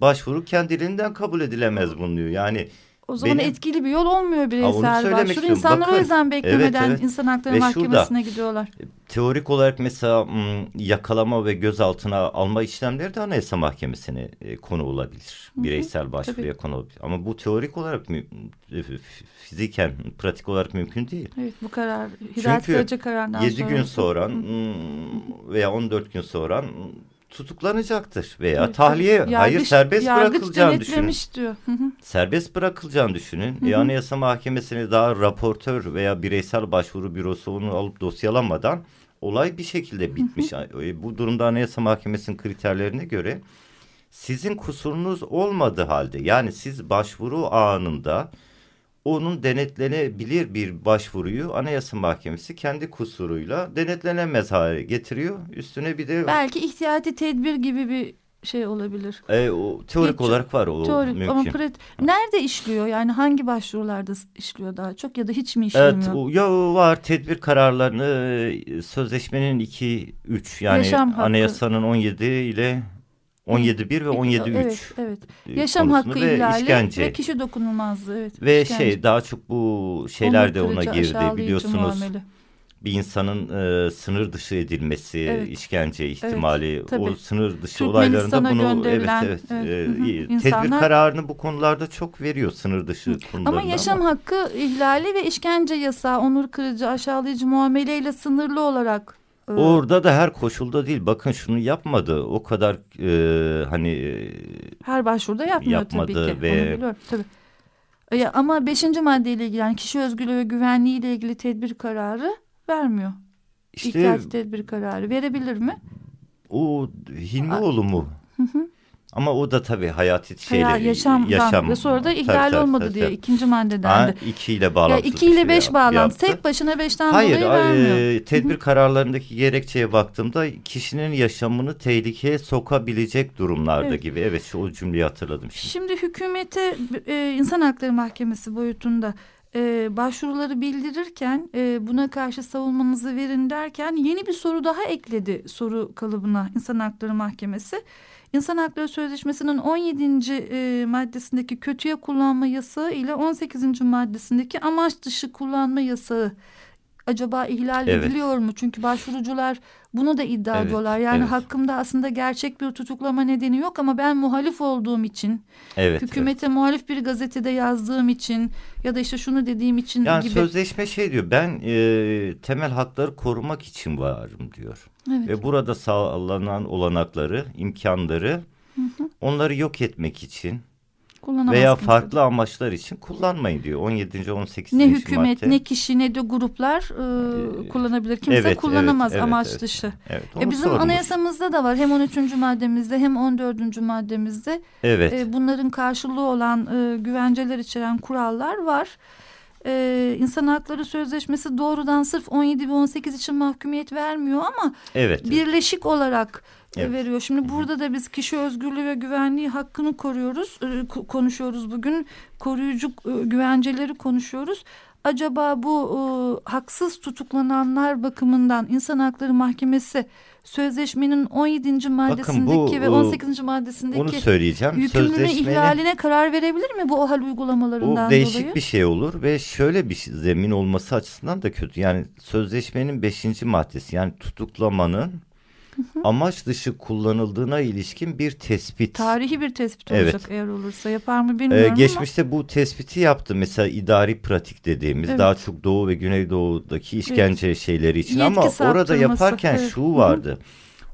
başvuru kendiliğinden kabul edilemez bulunuyor. Yani O zaman benim- etkili bir yol olmuyor bireysel başvuru. İnsanlar o Bakın, yüzden beklemeden evet, evet. insan hakları Ve şurada- mahkemesine gidiyorlar. teorik olarak mesela m, yakalama ve gözaltına alma işlemleri de Anayasa Mahkemesi'ne e, konu olabilir. Bireysel başvuruya konu olabilir. Ama bu teorik olarak e, fiziken, pratik olarak mümkün değil. Evet bu karar Hidayet Çünkü Karaca kararından 7 sonra. gün sonra veya 14 gün sonra tutuklanacaktır veya Evet, tahliye tabii. hayır Yargıç- serbest yargıç bırakılacağını düşünün. diyor. Hı hı. Serbest bırakılacağını düşünün. E, Anayasa Mahkemesi'ne daha raportör veya bireysel başvuru bürosu onu alıp dosyalamadan olay bir şekilde bitmiş. E, Bu durumda Anayasa Mahkemesi'nin kriterlerine göre sizin kusurunuz olmadığı halde yani siz başvuru anında onun denetlenebilir bir başvuruyu Anayasa Mahkemesi kendi kusuruyla denetlenemez hale getiriyor. Üstüne bir de Belki ihtiyati tedbir gibi bir şey olabilir. e, o teorik Çok- olarak var o Teorik mümkün. ama prat nerede işliyor? Yani hangi başvurularda işliyor daha çok ya da hiç mi Evet işlemiyor? o- ya var tedbir kararlarını e, sözleşmenin 2 3 yani anayasanın 17 ile 17 1 ve 17 3 Evet, evet. e, Yaşam hakkı ve ihlali işkence. ve kişi dokunulmazlığı. Evet. ve işkence. şey daha çok bu şeyler de ona girdi biliyorsunuz. Bir insanın e, sınır dışı edilmesi, Evet. işkence ihtimali, tabii. o sınır dışı Türkmenistan'a olaylarında bunu evet evet, evet, e, hı hı, iyi. tedbir insanlar- kararını bu konularda çok veriyor sınır dışı konularında. Ama yaşam hakkı ihlali ve işkence yasağı onur kırıcı, aşağılayıcı muameleyle sınırlı olarak Orada da her koşulda değil. Bakın şunu yapmadı. O kadar e, hani e, her başvuruda yapmıyor Yapmadı tabii ki. ve- Onu biliyorum tabii. Ya, ama beşinci maddeyle ilgili yani kişi özgürlüğü ve güvenliği ile ilgili tedbir kararı vermiyor. işte İhtiyati tedbir kararı verebilir mi? o Hilmioğlu mu? Ama o da tabii hayati şeyle Hayal, yaşam, yaşam ve sonra da ihlal tabii, olmadı tabii, diye tabii. ikinci maddeden Ha, de. iki ile Ya bağlantılı. iki bir ile beş yap- bağlantı. yaptı. Tek başına beşten Hayır, dolayı vermiyor. e, tedbir kararlarındaki gerekçeye baktığımda kişinin yaşamını tehlikeye sokabilecek durumlarda Evet. gibi. Evet şu o cümleyi hatırladım şimdi. Şimdi hükümete e, İnsan Hakları Mahkemesi boyutunda e, başvuruları bildirirken e, buna karşı savunmanızı verin derken yeni bir soru daha ekledi soru kalıbına İnsan Hakları Mahkemesi. İnsan Hakları Sözleşmesi'nin 17. E, maddesindeki kötüye kullanma yasağı ile 18. maddesindeki amaç dışı kullanma yasağı acaba ihlal Evet. ediliyor mu? Çünkü başvurucular bunu da iddia Evet, ediyorlar. Yani evet. hakkımda aslında gerçek bir tutuklama nedeni yok ama ben muhalif olduğum için, Evet. evet. hükümete muhalif bir gazetede yazdığım için ya da işte şunu dediğim için Yani gibi. sözleşme şey diyor ben e, temel hakları korumak için varım diyor. Evet. Ve burada sağlanan olanakları, imkanları onları yok etmek için Kullanamaz veya kimse. farklı amaçlar için kullanmayın diyor. 17. 18. ne hükümet madde. ne kişi ne de gruplar e, Ee, kullanabilir. Kimse evet, kullanamaz evet, evet, amaç evet. dışı. Evet, E, bizim sormuş. anayasamızda da var hem 13. maddemizde hem 14. maddemizde Evet. e, bunların karşılığı olan e, güvenceler içeren kurallar var. E, İnsan Hakları Sözleşmesi doğrudan sırf 17 ve 18 için mahkumiyet vermiyor ama evet. birleşik olarak e, Evet. veriyor. Şimdi burada da biz kişi özgürlüğü ve güvenliği hakkını koruyoruz, e, ko- konuşuyoruz bugün. Koruyucu e, güvenceleri konuşuyoruz. Acaba bu e, haksız tutuklananlar bakımından İnsan Hakları Mahkemesi sözleşmenin 17. maddesindeki ve e, 18. Onu maddesindeki söyleyeceğim. yükümlülüğü Sözleşmenin ihlaline karar verebilir mi bu OHAL uygulamalarından Bu değişik dolayı? bir şey olur ve şöyle bir zemin olması açısından da kötü. Yani sözleşmenin beşinci maddesi yani tutuklamanın amaç dışı kullanıldığına ilişkin bir tespit. Tarihi bir tespit Evet. olacak eğer olursa yapar mı Ee, bilmiyorum ama. geçmişte bu tespiti yaptı mesela idari pratik dediğimiz Evet. daha çok Doğu ve Güneydoğu'daki işkence şeyleri için Yetki ama orada yaparken evet. Şu hı. vardı.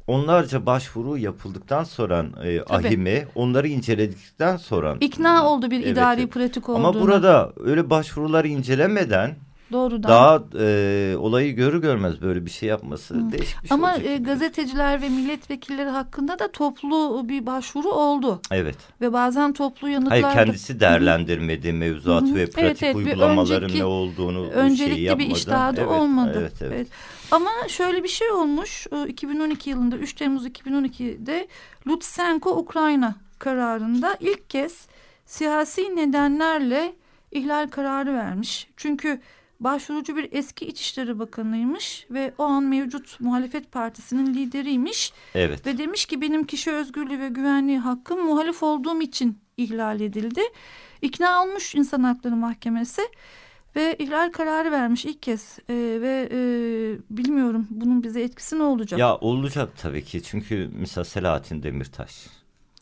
Onlarca başvuru yapıldıktan sonra e, Tabii. ahime onları inceledikten sonra İkna oldu bir Evet, idari evet. pratik olduğuna. ama burada öyle başvuruları incelemeden doğrudan. daha e, olayı görür görmez böyle bir şey yapması değişik bir şey Ama e, gazeteciler ve milletvekilleri hakkında da toplu bir başvuru oldu Evet. ve bazen toplu yanıtlar. Hayır kendisi değerlendirmedi mevzuatı Hı hı. ve Evet, pratik evet, bir uygulamaların önceki- ne olduğunu öncelikli yapmadı. bir iştahı Evet, olmadı. Evet, evet. Ama şöyle bir şey olmuş. e, 2012 yılında 3 Temmuz 2012'de Lutsenko Ukrayna kararında ilk kez siyasi nedenlerle ihlal kararı vermiş. Çünkü başvurucu bir eski İçişleri Bakanıymış ve o an mevcut muhalefet partisinin lideriymiş. Evet. Ve demiş ki benim kişi özgürlüğü ve güvenliği hakkım muhalif olduğum için ihlal edildi. İkna olmuş İnsan Hakları Mahkemesi ve ihlal kararı vermiş ilk kez Ee, ve e, bilmiyorum bunun bize etkisi ne olacak? Ya olacak tabii ki çünkü mesela Selahattin Demirtaş.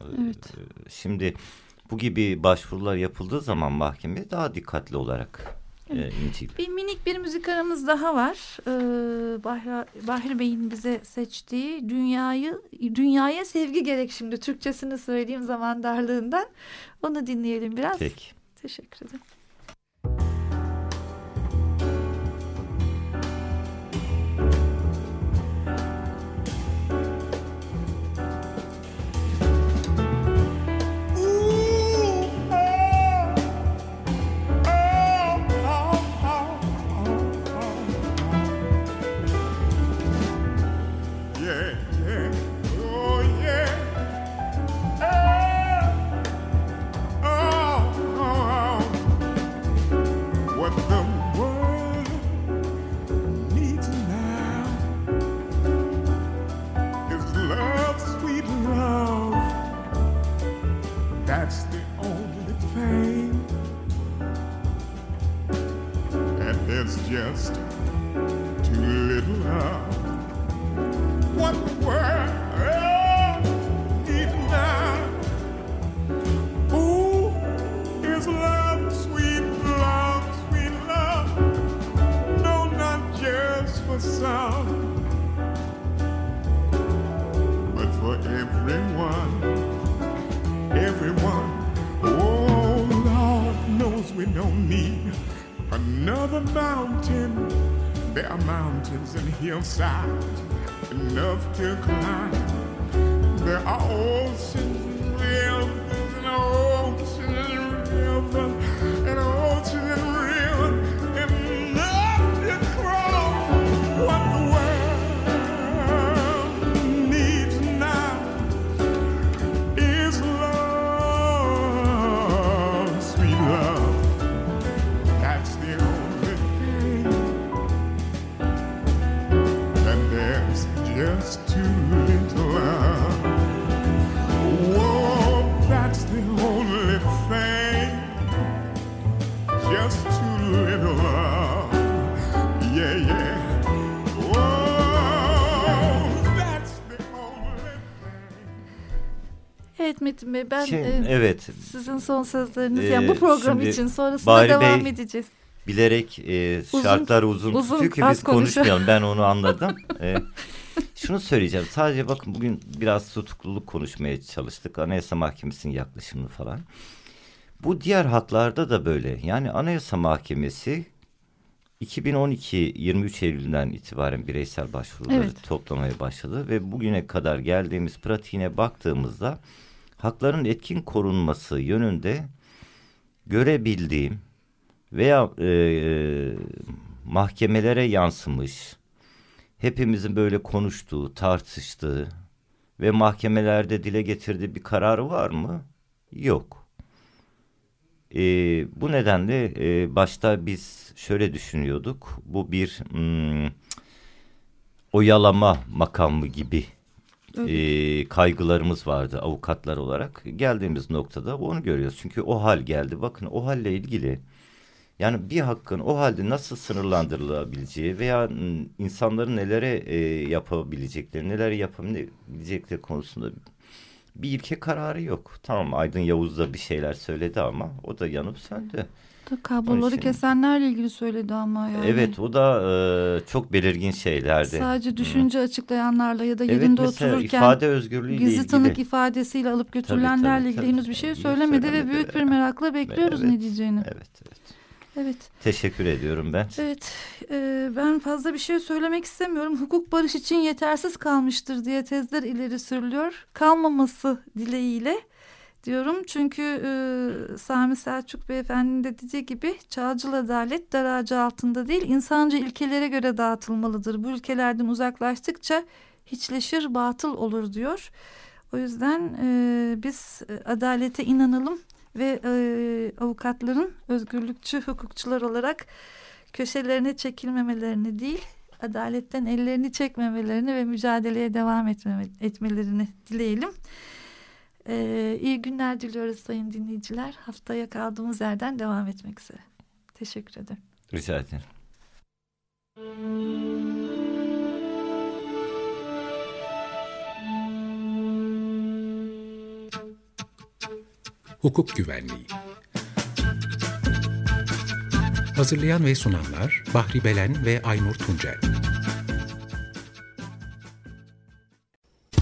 e, Evet. e, Şimdi bu gibi başvurular yapıldığı zaman mahkeme daha dikkatli olarak e, inceliyor. Bir minik bir müzik aramız daha var. Ee, Bahri Bey'in bize seçtiği dünyayı dünyaya sevgi gerek şimdi Türkçesini söyleyeyim zaman darlığından. Onu dinleyelim biraz. Peki. Teşekkür ederim. enough to Bey ben Şimdi, e, evet sizin son sözleriniz Ee, yani bu program şimdi için sonrasında Bahri devam Bey- edeceğiz. bilerek e, Uzun- şartlar uzun, uzun, tutuyor ki biz konuşmayalım. Ben onu anladım. E, şunu söyleyeceğim. Sadece bakın bugün biraz tutukluluk konuşmaya çalıştık. Anayasa Mahkemesi'nin yaklaşımını falan. Bu diğer haklarda da böyle. Yani Anayasa Mahkemesi 2012 23 Eylül'den itibaren bireysel başvuruları Evet. toplamaya başladı ve bugüne kadar geldiğimiz pratiğine baktığımızda hakların etkin korunması yönünde görebildiğim veya e, mahkemelere yansımış, hepimizin böyle konuştuğu, tartıştığı ve mahkemelerde dile getirdiği bir kararı var mı? Yok. E, bu nedenle e, başta biz şöyle düşünüyorduk. Bu bir hmm, oyalama makamı gibi e, kaygılarımız vardı avukatlar olarak. Geldiğimiz noktada onu görüyoruz. Çünkü o hal geldi. Bakın o halle ilgili yani bir hakkın o halde nasıl sınırlandırılabileceği veya insanların nelere e, yapabilecekleri, neler yapabilecekleri konusunda bir ilke kararı yok. Tamam Aydın Yavuz da bir şeyler söyledi ama o da yanıp söndü. Kabloları için- kesenlerle ilgili söyledi ama yani. Evet o da e, çok belirgin şeylerdi. Sadece düşünce açıklayanlarla ya da Evet yerinde otururken ifade özgürlüğüyle gizli ilgili. tanık ifadesiyle alıp götürülenlerle tabii, ilgili tabii, henüz bir şey tabii. söylemedi ve Söylemedi, büyük bir merakla bekliyoruz Evet, ne diyeceğini. Evet, evet. Evet. Teşekkür ediyorum ben. Evet, e, ben fazla bir şey söylemek istemiyorum. Hukuk barış için yetersiz kalmıştır diye tezler ileri sürülüyor. Kalmaması dileğiyle diyorum. Çünkü e, Sami Selçuk Beyefendi'nin de dediği gibi çağcıl adalet dar ağacı altında değil insancı ilkelere göre dağıtılmalıdır. Bu ülkelerden uzaklaştıkça hiçleşir batıl olur diyor. O yüzden e, biz adalete inanalım ve e, avukatların özgürlükçü hukukçular olarak köşelerine çekilmemelerini değil adaletten ellerini çekmemelerini ve mücadeleye devam etmeme, etmelerini dileyelim. E, iyi günler diliyoruz sayın dinleyiciler. Haftaya kaldığımız yerden devam etmek üzere. Teşekkür ederim. Rica ederim. Hukuk Güvenliği Hazırlayan ve sunanlar Bahri Belen ve Aynur Tuncel